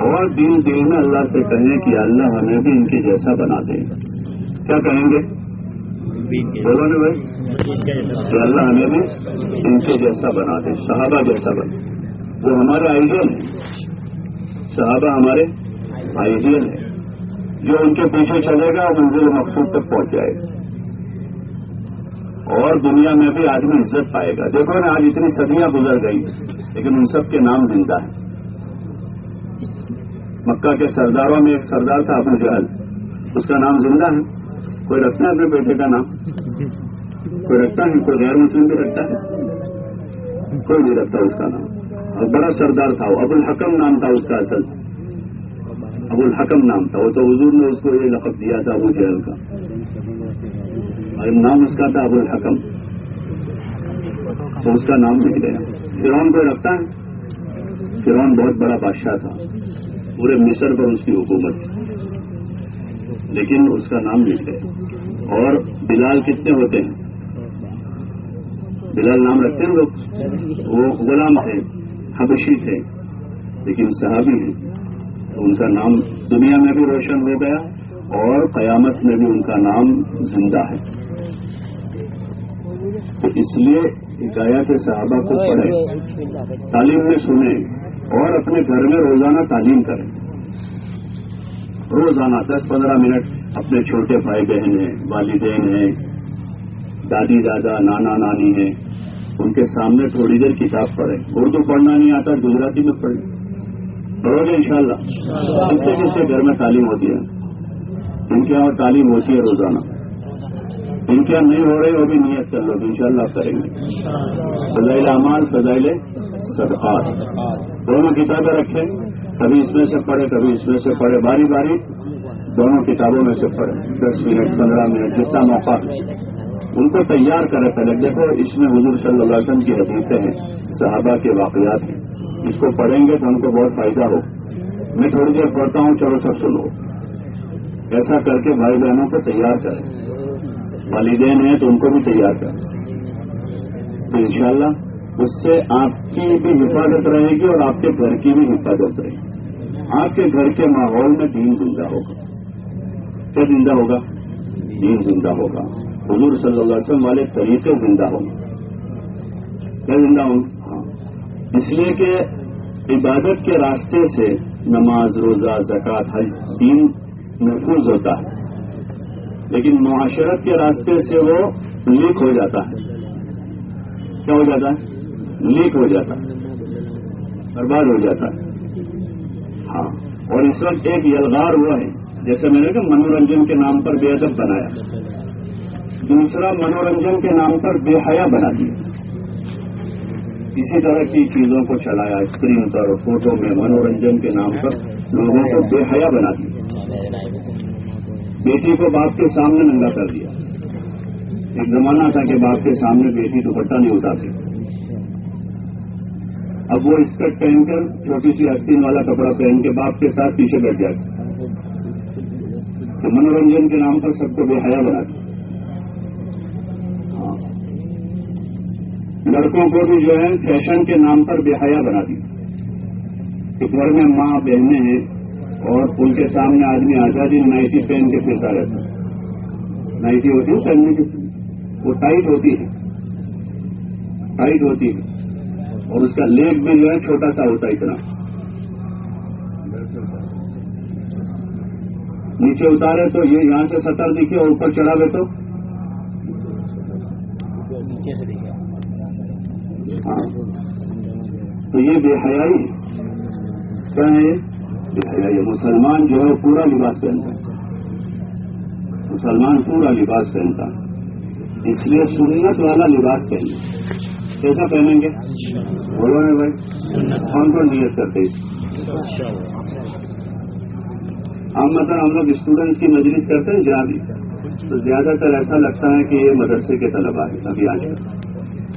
اور دن دن میں اللہ سے کہیں کہ اللہ ہمیں بھی ان کے جیسا بنا دے۔ کیا کہیں گے؟ بولو نا بھائی۔ کہ اللہ ہمیں بھی ان کے جیسا بنا دے، صحابہ جیسا بنے وہ ہمارا آئیڈیل ہے صحابہ ہمارے آئیڈیل ہے جو ان کے پیچھے چلے گا منزل مقصود تک پہنچ جائے۔ گا اور دنیا میں بھی آدمی عزت پائے گا۔ دیکھو نا، آج اتنی صدیاں گزر گئی، لیکن ان سب کے نام زندہ ہیں۔ مکہ کے سرداروں میں ایک سردار تھا ابو جہل اس کا نام زندہ ہے۔ کوئی رکھتا ہے اپنے بیٹے کا نام؟ کوئی رکھتا ہے؟ کوئی غیر مسلم بھی رکھتا ہے؟ کوئی نہیں رکھتا اس کا نام۔ اور بڑا سردار تھا وہ، ابو الحکم نام تھا اس کا اصل۔ ابو الحکم نام تھا وہ تو حضور نے اس کو یہ لقب دیا تھا ابو جہل کا۔ اور نام اس کا تھا ابو الحکم۔ تو اس کا نام نہیں گیا فرعون کو رکھتا ہے؟ فرعون بہت بڑا بادشاہ تھا۔ پورے مصر پر اس کی حکومت تھی۔ لیکن اس کا نام نہیں گیا اور بلال کتنے ہوتے ہیں؟ بلال نام رکھتے ہیں لوگ وہ غلام تھے، حبشی تھے، لیکن صحابی ہیں۔ تو ان کا نام دنیا میں بھی روشن ہو گیا اور قیامت میں بھی ان کا نام زندہ ہے۔ تو اس لیے ہدایات کے صحابہ کو پڑھیں۔ تعلیم میں سنیں۔ اور اپنے گھر میں روزانہ تعلیم کریں۔ روزانہ دس پندرہ منٹ اپنے چھوٹے بھائی بہن ہیں والدین ہیں دادی دادا نانا نانی ہیں۔ ان کے سامنے تھوڑی دیر کتاب پڑھیں۔ اردو پڑھنا نہیں آتا گجراتی میں پڑھیں۔ پڑھو گے ان شاء اللہ کس سے کس سے گھر میں تعلیم ہوتی ہے۔ ان کے یہاں تعلیم ہوتی ہے روزانہ۔ ان کے یہاں نہیں ہو رہی وہ بھی نیت کر لو۔ ان شاء اللہ کریں گے۔ فضائل اعمال فضائل صدقات۔ دونوں کتابیں رکھیں۔ کبھی اس میں سے پڑھے کبھی اس میں سے پڑھے باری باری دونوں کتابوں میں سے پڑھے دس منٹ، پندرہ منٹ، جتنا موقع ان کو تیار کرے پہلے دیکھو، اس میں حضور صلی اللہ علیہ وسلم کی حدیثیں ہیں۔ صحابہ کے واقعات ہیں۔ اس کو پڑھیں گے تو ان کو بہت فائدہ ہو۔ میں تھوڑی دیر پڑھتا ہوں، چلو سب سنو۔ ایسا کر کے بھائی بہنوں کو تیار کریں۔ والدین ہیں تو ان کو بھی تیار کریں۔ تو انشاءاللہ اس سے آپ کی بھی حفاظت رہے گی اور آپ کے گھر کی بھی حفاظت رہے گی۔ آپ کے گھر کے ماحول میں دین زندہ ہوگا۔ کیا زندہ ہوگا؟ دین زندہ ہوگا۔ حضور صلی اللہ علیہ وسلم والے طریقے زندہ ہوں۔ گے کیا زندہ ہوں؟ ہاں۔ اس لیے کہ عبادت کے راستے سے نماز، روزہ، زکوٰۃ، حج دین محفوظ ہوتا ہے۔ لیکن معاشرت کے راستے سے وہ لیک ہو جاتا ہے۔ کیا ہو جاتا ہے؟ لیک ہو جاتا برباد ہو جاتا ہاں اور اس وقت ایک یلغار ہوا ہے، جیسے میں نے کہا، منورنجن کے نام پر بے ادب بنایا۔ دوسرا، منورنجن کے نام پر بے حیا بنا دیا۔ اسی طرح کی چیزوں کو چلایا، اسکرین پر، فوٹو میں منورنجن کے نام پر لوگوں کو بے حیا بنا دیا۔ بیٹی کو باپ کے سامنے ننگا کر دیا۔ ایک زمانہ تھا کہ باپ کے سامنے بیٹی دوپٹہ نہیں اٹھاتی اب وہ اسکرٹ پہن کر چھوٹی سی آستین والا کپڑا پہن کے باپ کے ساتھ پیچھے بیٹھ جاتے تو منورنجن کے نام پر سب کو بے حیا بنا دیا۔ ہاں۔ لڑکوں کو بھی جو ہے فیشن کے نام پر بے حیا بنا دی ایک گھر میں ماں، بہنیں ہیں اور ان کے سامنے آدمی آزادی نائٹی پہن کے پھرتا رہتا ہے۔ نائٹی ہوتی ہے پہننے کی۔ وہ ٹائٹ ہوتی ہے۔ ٹائٹ ہوتی ہے۔ اور اس کا لیگ بھی جو ہے چھوٹا سا ہوتا ہے اتنا۔ نیچے اتارے تو یہ یہاں سے سطر دکھے اور اوپر چڑھا گئے تو ہاں۔ تو یہ بے حیائی۔ کیا ہے بے حیائی۔ مسلمان جو ہے پورا لباس پہنتا ہے۔ مسلمان پورا لباس پہنتا ہے۔ اس لیے سنت والا لباس پہننا کیسا پہنیں گے؟ بولو نا بھائی، کون کون نیت کرتے ہم مطلب ہم لوگ اسٹوڈنٹس کی مجلس کرتے ہیں جہاں بھی۔ تو زیادہ تر ایسا لگتا ہے کہ یہ مدرسے کے طلبا ہے ابھی آج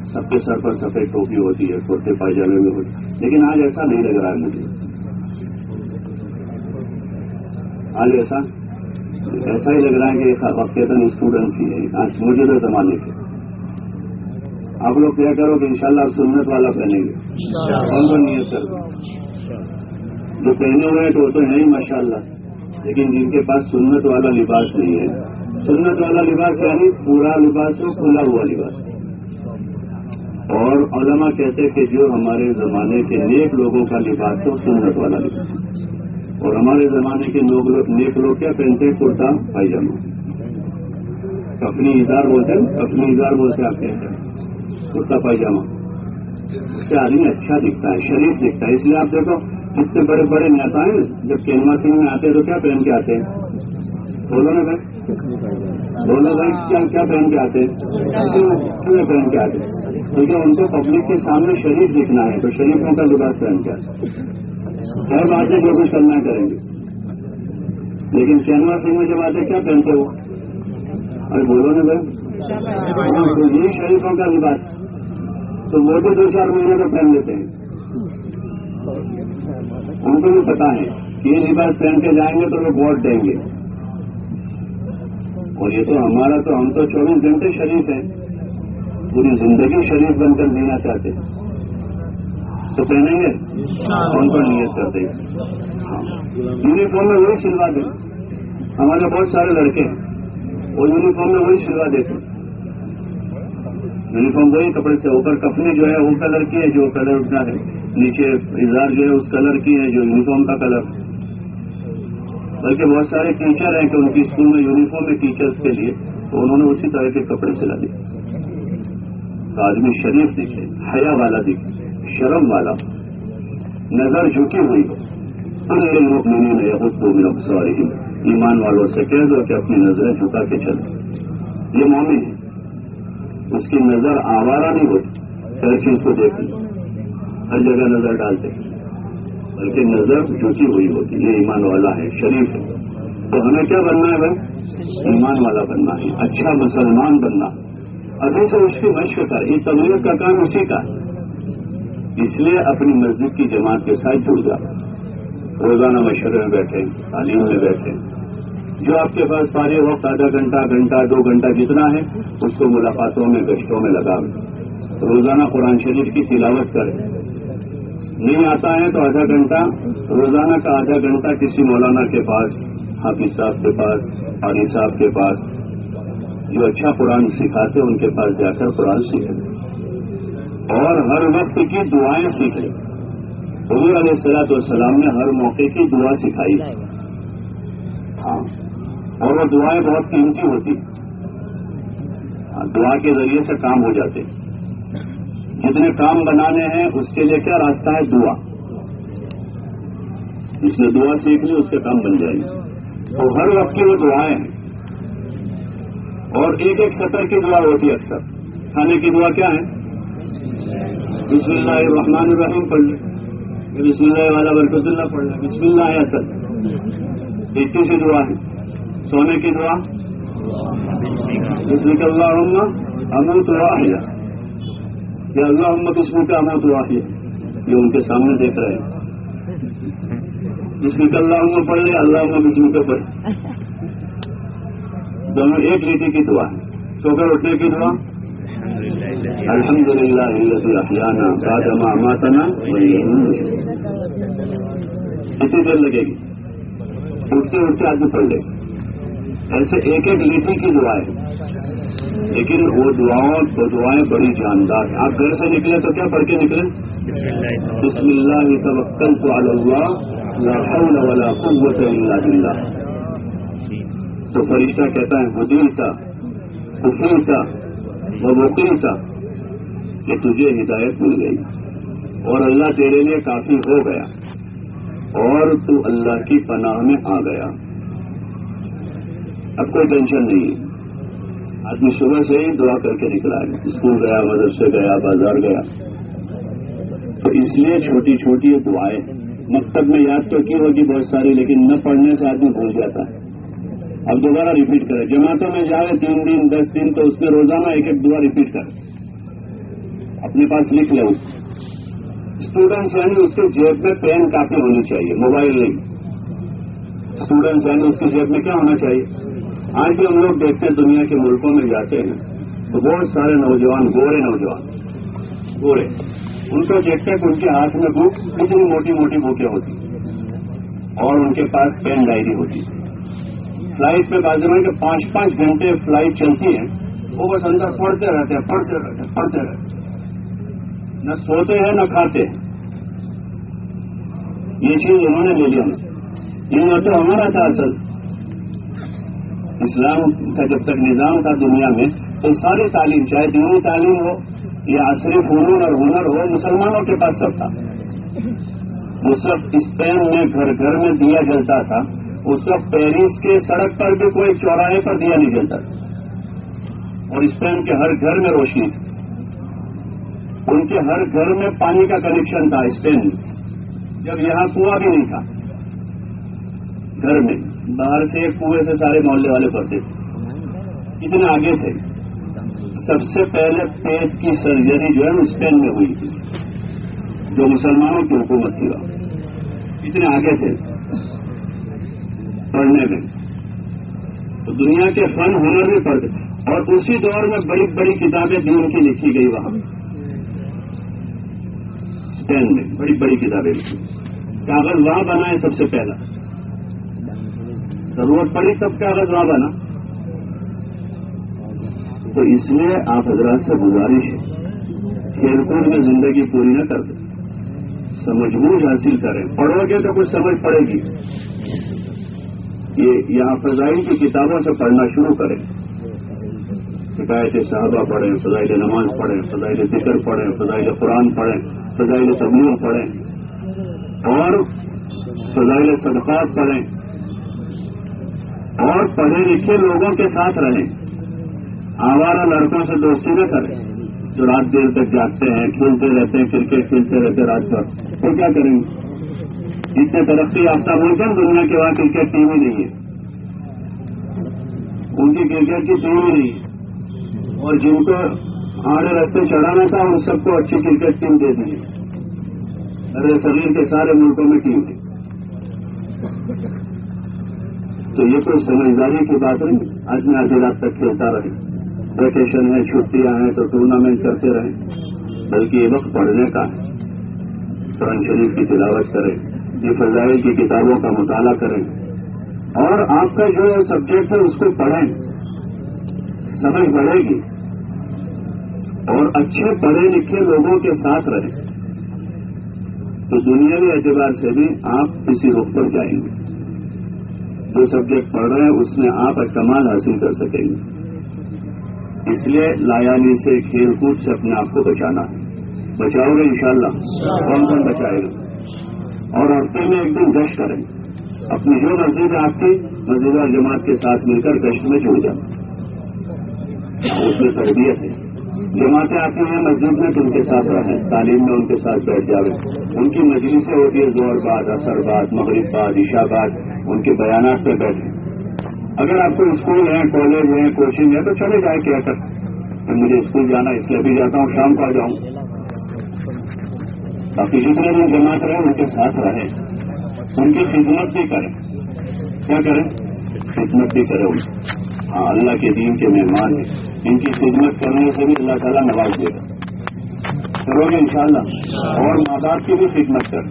سب کے سر پر سفید ٹوپی ہوتی ہے، کرتے پائجامے میں ہوتی لیکن آج ایسا نہیں لگ رہا ہے مجھے۔ آج ایسا ایسا ہی لگ رہا ہے کہ وقتاً اسٹوڈنٹس ہی ہے آج مجھے تو زمانے کے۔ آپ لوگ کیا کرو کہ انشاءاللہ آپ سنت والا پہنیں گے۔ کون کون نیت کر جو پہنے ہوئے تو وہ تو ہیں ہی ماشاء اللہ لیکن جن کے پاس سنت والا لباس نہیں ہے سنت والا لباس یعنی پورا لباس ہو کھلا ہوا لباس۔ اور علماء کہتے کہ جو ہمارے زمانے کے نیک لوگوں کا لباس ہو سنت والا لباس۔ اور ہمارے زمانے کے لوگ نیک لوگ کیا پہنتے ہیں؟ کرتا پائجامہ۔ کپنی ادار بولتے ہیں کپنی ادار بولتے آپ کہتے ہیں؟ کرتا پائجامہ۔ اس سے آدمی اچھا دکھتا ہے؟ شریف دکھتا ہے۔ اس لیے آپ دیکھو جتنے بڑے بڑے نیتا ہیں، جب کینوا سنگھ میں آتے ہیں تو کیا پہن کے آتے ہیں؟ بولو نا بھائی۔ دونوں بھائی، کیا کیا پہن کے آتے کیوں پہن کے آتے؟ کیونکہ ان کو پبلک کے سامنے شریف دکھنا ہے، تو شریفوں کا لباس پہن کے آتے ہر بات ہے جو کچھ کرنا کریں گے۔ لیکن شہنواز سنگھ میں جب آتے کیا پہنتے ہو ارے بولو نا بھائی۔ یہ شریفوں کا لباس۔ تو وہ بھی دو چار مہینے تو پہن لیتے ہیں۔ ان کو بھی پتا ہے کہ یہ لباس پہن کے جائیں گے تو وہ ووٹ دیں گے۔ اور یہ تو ہمارا تو ہم تو چوبیس گھنٹے شریف ہیں۔ پوری زندگی شریف بن کر دینا چاہتے ہیں۔ تو پہنیں گے؟ کون کون نیت کرتے یونیفارم میں وہی سلوا دیں۔ ہمارے بہت سارے لڑکے ہیں۔ وہ یونیفارم میں وہی سلوا دیتے یونیفارم وہی کپڑے سے اوپر کپڑے جو ہے وہ کلر کی ہے جو کلر اٹھنا ہے۔ نیچے اظہار جو ہے اس کلر کی ہے، جو یونیفارم کا کلر بلکہ بہت سارے ٹیچر ہیں کہ ان کی اسکول میں یونیفارم ہے ٹیچرس کے لیے تو انہوں نے اسی طرح کے کپڑے سلا دیے۔ تو آدمی شریف دکھے، حیا والا دکھے، شرم والا۔ نظر جھکی ہوئی۔ نہیں خود کو سوری ایمان والوں سے کہہ دو کہ اپنی نظریں جھکا کے چلے یہ مومن ہے اس کی نظر آوارہ نہیں ہوتی، ہر چیز کو دیکھ ہر جگہ نظر ڈالتے، بلکہ نظر جھکی ہوئی ہوتی، یہ ایمان والا ہے، شریف ہے۔ تو ہمیں کیا بننا ہے بھائی؟ ایمان والا بننا ہے اچھا مسلمان بننا۔ ابھی سے اس کی مشق کر یہ تبلیغ کا کام اسی کا ہے۔ اس لیے اپنی مسجد کی جماعت کے ساتھ جڑ جا۔ روزانہ مشورے میں بیٹھے تعلیم میں بیٹھے جو آپ کے پاس سارے وقت آدھا گھنٹہ گھنٹہ، دو گھنٹہ جتنا ہے، اس کو ملاقاتوں میں، گشتوں میں لگا روزانہ قرآن شریف کی تلاوت کریں۔ نہیں آتا ہے تو آدھا گھنٹہ، روزانہ کا آدھا گھنٹہ کسی مولانا کے پاس، حافظ صاحب کے پاس علی صاحب کے پاس، جو اچھا قرآن سکھاتے ان کے پاس جا کر قرآن سیکھیں۔ اور ہر وقت کی دعائیں سیکھیں۔ حضور علیہ السلاۃ والسلام نے ہر موقع کی دعا سکھائی۔ ہاں۔ اور وہ دعائیں بہت قیمتی ہوتی دعا کے ذریعے سے کام ہو جاتے ہیں۔ جتنے کام بنانے ہیں، اس کے لیے کیا راستہ ہے؟ دعا۔ جس نے دعا سیکھ لی، اس کے کام بن جائے گی تو ہر وقت کی وہ دعائیں ہیں۔ اور ایک ایک سطر کی دعا ہوتی ہے اکثر۔ کھانے کی دعا کیا ہے؟ بسم اللہ الرحمن الرحیم پڑھ لیں۔ بسم اللہ والا برکت اللہ پڑھ لیں۔ بسم اللہ ہے اصل۔ ایک سی دعا ہے۔ سونے کی دعا۔ بسم اللہ امت واحیہ یا اللہ امت اس میں کا امت واحیہ یہ ان کے سامنے دیکھ رہے ہیں۔ بسم کا اللہ عمر پڑھ لے اللہ عمر بسم کا پڑھ دونوں ایک ریتی کی دعا ہے۔ سو کر اٹھنے کی دعا۔ الحمد للہ احیانہ بعد ماتنا کتنی دیر لگے گی؟ اٹھتے اٹھتے آدمی پڑھ لے ایسے ایک ایک لیٹی کی دعا ہے۔ لیکن وہ دعاؤں وہ دعائیں بڑی جاندار ہیں۔ آپ گھر سے نکلے تو کیا پڑھ کے نکلے؟ بسم اللہ توکل تو اللہ، لا حول ولا قوت الا باللہ۔ تو فرشتہ کہتا ہے حدیل کا حفیل کا وہ وکیل کا کہ تجھے ہدایت مل گئی۔ اور اللہ تیرے لیے کافی ہو گیا۔ اور تو اللہ کی پناہ میں آ گیا۔ اب کوئی ٹینشن نہیں ہے۔ آدمی صبح سے ہی دعا کر کے نکلا ہے۔ اسکول گیا، مدرسے گیا، بازار گیا۔ تو اس لیے چھوٹی چھوٹی دعائیں۔ مکتب میں یاد تو کی ہوگی بہت ساری، لیکن نہ پڑھنے سے آدمی بھول جاتا ہے۔ اب دوبارہ ریپیٹ کرے۔ جماعتوں میں جائے، تین دن، دس دن، تو اس میں روزانہ ایک ایک دعا ریپیٹ کرے۔ اپنے پاس لکھ لے۔ اس اسٹوڈینٹس یعنی اس کے جیب میں پین کافی ہونی چاہیے موبائل نہیں۔ اسٹوڈینٹس یعنی اس کی جیب میں کیا ہونا چاہیے؟ آج بھی ہم لوگ دیکھتے ہیں دنیا کے ملکوں میں جاتے ہیں، تو بہت سارے نوجوان، گورے نوجوان، گورے، ان کو دیکھتے ہیں کہ ان کے ہاتھ میں بک کتنی موٹی موٹی بوکیں ہوتی اور ان کے پاس پین ڈائری ہوتی فلائٹ میں بازی میں کہ پانچ پانچ گھنٹے فلائٹ چلتی ہے وہ بس اندر پڑھتے رہتے ہیں، پڑھتے رہتے ہیں، پڑھتے رہتے ہیں۔ نہ سوتے ہیں، نہ کھاتے ہیں۔ یہ چیز انہوں نے لے لی ہم سے۔ یہ تو ہمارا تھا اصل۔ اسلام کا جب تک نظام تھا دنیا میں، تو ساری تعلیم، چاہے دینی تعلیم ہو یا عصری فنون اور ہنر ہو، مسلمانوں کے پاس سب تھا۔ اس وقت اسپین میں گھر گھر میں دیا جلتا تھا۔ اس وقت پیرس کے سڑک پر بھی کوئی چوراہے پر دیا نہیں جلتا۔ تھا اور اسپین کے ہر گھر میں روشنی تھی۔ ان کے ہر گھر میں پانی کا کنیکشن تھا اسپین میں۔ جب یہاں کنواں بھی نہیں تھا۔ گھر میں۔ باہر سے ایک کنویں سے سارے محلے والے پڑھتے تھے۔ اتنے آگے تھے۔ سب سے پہلے پیٹ کی سرجری جو ہے اسپین میں ہوئی تھی۔ جو مسلمانوں کی حکومت تھی۔ اتنے آگے تھے۔ پڑھنے میں۔ تو دنیا کے فن ہنر بھی پڑھتے اور اسی دور میں بڑی بڑی کتابیں دین کی لکھی گئی وہاں۔ اسپین میں بڑی بڑی کتابیں لکھی۔ کاغذ وہاں بنا ہے سب سے پہلا۔ ضرورت پڑی تب کاغذ وہاں بنا تو اس لیے آپ حضرات سے گزارش ہے کھیل کود میں زندگی پوری نہ کر دیں۔ سمجھ بوجھ حاصل کریں۔ پڑھو گے تو کچھ سمجھ پڑے گی۔ یہ یہاں کی کتابوں سے پڑھنا شروع کریں۔ شکایت صحابہ پڑھیں، فضائل نماز پڑھیں، فضائل ذکر پڑھیں، فضائل قرآن پڑھیں، فضائل تبلیغ پڑھیں۔ اور فضائل صدقات پڑھیں۔ اور پڑھے لکھے لوگوں کے ساتھ رہیں۔ آوارہ لڑکوں سے دوستی نہ کریں۔ جو رات دیر تک جاگتے ہیں، کھیلتے رہتے ہیں، کرکٹ کھیلتے رہتے رات بھر۔ تو کیا کریں گے؟ اتنے ترقی یافتہ ملک ہیں، دنیا کے وہاں کرکٹ ٹیم ہی نہیں ہے۔ ان کی کرکٹ کی ٹیم ہی نہیں ہے۔ اور جن کو آڑے رستے چڑھانا تھا، ان سب کو اچھی کرکٹ ٹیم دے دی۔ ارے شریر کے سارے ملکوں میں ٹیم ہے۔ تو یہ کوئی سمجھداری کی بات نہیں، آج میں آدھی رات تک کھیلتا رہے ویکیشن ہے، چھٹیاں ہیں، تو ٹورنامنٹ کرتے رہیں بلکہ یہ وقت پڑھنے کا ہے۔ قرآن شریف کی تلاوت کریں، یہ فضائل کی کتابوں کا مطالعہ کریں۔ اور آپ کا جو سبجیکٹ ہے، اس کو پڑھیں۔ سمجھ بڑھے گی۔ اور اچھے پڑھے لکھے لوگوں کے ساتھ رہیں۔ تو دنیاوی اعتبار سے بھی آپ کسی رخ پر جائیں گے۔ جو سبجیکٹ پڑھ رہے ہیں اس میں آپ کمال حاصل کر سکیں گے۔ اس لیے لایانی سے کھیل کود سے اپنے آپ کو بچانا۔ ہے بچاؤ گے انشاءاللہ۔ کون کون بچائے گا؟ اور ہفتے میں ایک دن گشت کریں۔ اپنی جو مسجد ہے آپ کی مسجد اور جماعت کے ساتھ مل کر گشت میں جڑ جائیں۔ اس میں تربیت ہے۔ جماعتیں آتی ہیں، مسجد میں تو ان کے ساتھ رہیں، تعلیم میں ان کے ساتھ بیٹھ جاوے۔ ان کی مجلسیں ہوتی ہے زور بعد اثر بعد، مغرب بعد، عشاء بعد، ان کے بیانات پہ بیٹھیں اگر آپ کو اسکول ہیں، کالج ہیں، کوچنگ ہے تو چلے جائیں کیا کر مجھے اسکول جانا اس لیے بھی جاتا ہوں، شام کو آ جاؤں۔ باقی جتنے بھی جماعت رہے ان کے ساتھ رہیں۔ ان کی خدمت بھی کریں۔ کیا کریں؟ خدمت بھی کریں۔ ان ہاں اللہ کے دین کے مہمان ہیں۔ ان کی خدمت کرنے سے بھی اللہ تعالیٰ نواز دے گا۔ کرو گے انشاءاللہ۔ اور ماں باپ کی بھی خدمت کر۔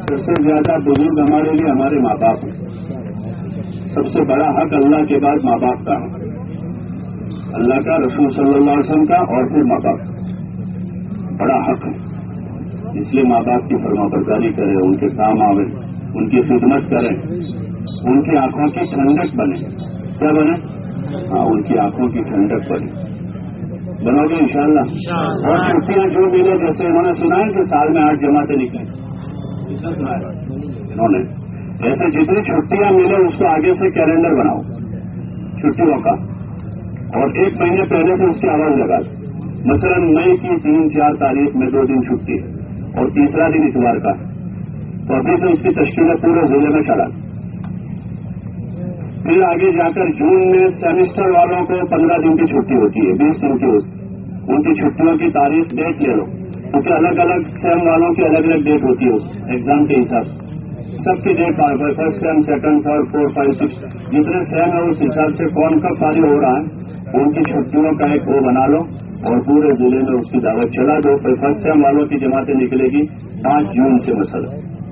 سب سے زیادہ بزرگ ہمارے لیے ہمارے ماں باپ ہیں۔ سب سے بڑا حق اللہ کے بعد ماں باپ کا ہے۔ اللہ کا رسول صلی اللہ علیہ وسلم کا اور پھر ماں باپ۔ بڑا حق ہے۔ اس لیے ماں باپ کی فرما برداری کرے ان کے کام آوے ان کی خدمت کریں، ان کی آنکھوں کی ٹھنڈک بنے۔ کیا بنے؟ ہاں ان کی آنکھوں کی ٹھنڈک بنے بنو گے انشاءاللہ۔ اور چھٹیاں جو ملے جیسے انہوں نے سنا ہے کہ سال میں آٹھ جماعتیں نکلیں۔ انہوں نے ایسے جتنی چھٹیاں ملے اس کو آگے سے کیلنڈر بناؤ۔ چھٹیوں کا۔ اور ایک مہینے پہلے سے اس کی آواز لگا دو۔ مثلا مئی کی تین چار تاریخ میں دو دن چھٹی ہے اور تیسرا دن اتوار کا تو ابھی سے اس کی تشکیلیں پورے ضلع میں چلا۔ پھر آگے جا کر جون میں سیمسٹر والوں کو پندرہ دن کی چھٹی ہوتی ہے، بیس دن کی ان کی چھٹیوں کی تاریخ ڈیٹ لے لو۔ کیونکہ الگ الگ سیم والوں کی الگ الگ ڈیٹ ہوتی ہے ایگزام کے حساب سے۔ سب کی date first same second third four five six جتنے سیم ہے اس حساب سے کون کب فارغ ہو رہا ہے، ان کی چھٹیوں کا ایک وہ بنا لو۔ اور پورے ضلع میں اس کی دعوت چلا دو۔ پھر فرسٹ سیم والوں کی جماعتیں نکلے گی پانچ جون سے مسئلہ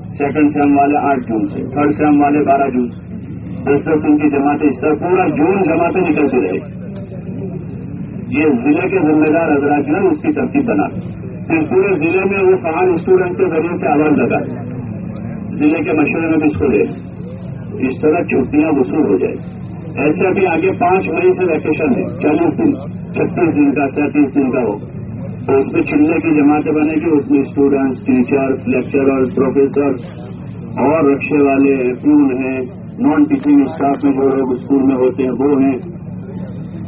سیکنڈ سیم والے آٹھ جون سے۔ تھرڈ سیم والے بارہ جون سے۔ دس دن کی جماعتیں اس طرح پورا جون جماعتیں نکلتی رہے یہ ضلع کے ذمہ دار حضرات جو ہے اس کی ترتیب بنا۔ پھر پورے ضلع میں وہ کمان اسٹوڈنٹ کے ذریعے سے آواز لگا ضلع کے مشورے میں بھی اس کو لے اس طرح چھٹیاں وصول ہو جائے ایسے ابھی آگے پانچ مئی سے ویکیشن ہے۔ چالیس دن، چھتیس دن کا، سینتیس دن کا ہو۔ تو اس میں چلنے کی جماعتیں بنے گی۔ اس میں اسٹوڈنٹس ٹیچرس لیکچرر پروفیسر اور رکشے والے پیون ہیں۔ نان ٹیچنگ اسٹاف میں جو لوگ اسکول میں ہوتے ہیں وہ ہیں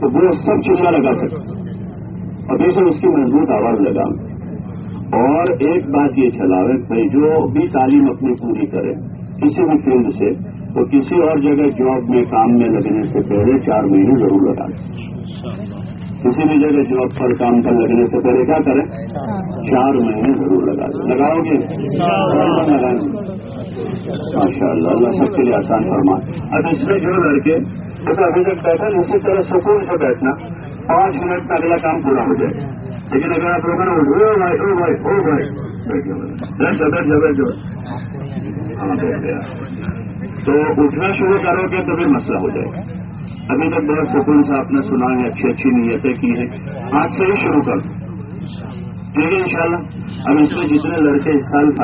تو وہ سب چلا لگا سکتے ابھی سے اس کی مضبوط آواز لگا اور ایک بات یہ چلاوے بھائی جو بھی تعلیم اپنی پوری کرے کسی بھی فیلڈ سے تو کسی اور جگہ جاب میں کام میں لگنے سے پہلے چار مہینے ضرور لگا کسی بھی جگہ جاب پر کام پر لگنے سے پہلے کیا کریں چار مہینے ضرور لگا دیں لگاؤ گے لگائیں ماشاء اللہ اللہ سب کے لیے آسان فرما اب اس میں جو لڑکے تو ابھی تک بیٹھا اسی طرح سکون سے بیٹھنا، پانچ منٹ میں اگلا کام پورا ہو جائے۔ لیکن اگر آپ لوگوں نے او بھائی او بھائی او بھائی جگہ جگہ جو ہاں بیٹھ گیا۔ تو اٹھنا شروع کرو گے تو پھر مسئلہ ہو جائے۔ گا ابھی تک بہت سکون سے آپ نے سنا ہے، اچھی اچھی نیتیں کی ہیں۔ آج سے ہی شروع کر ٹھیک ہے ان شاء اللہ اب اس میں جتنے لڑکے اس سال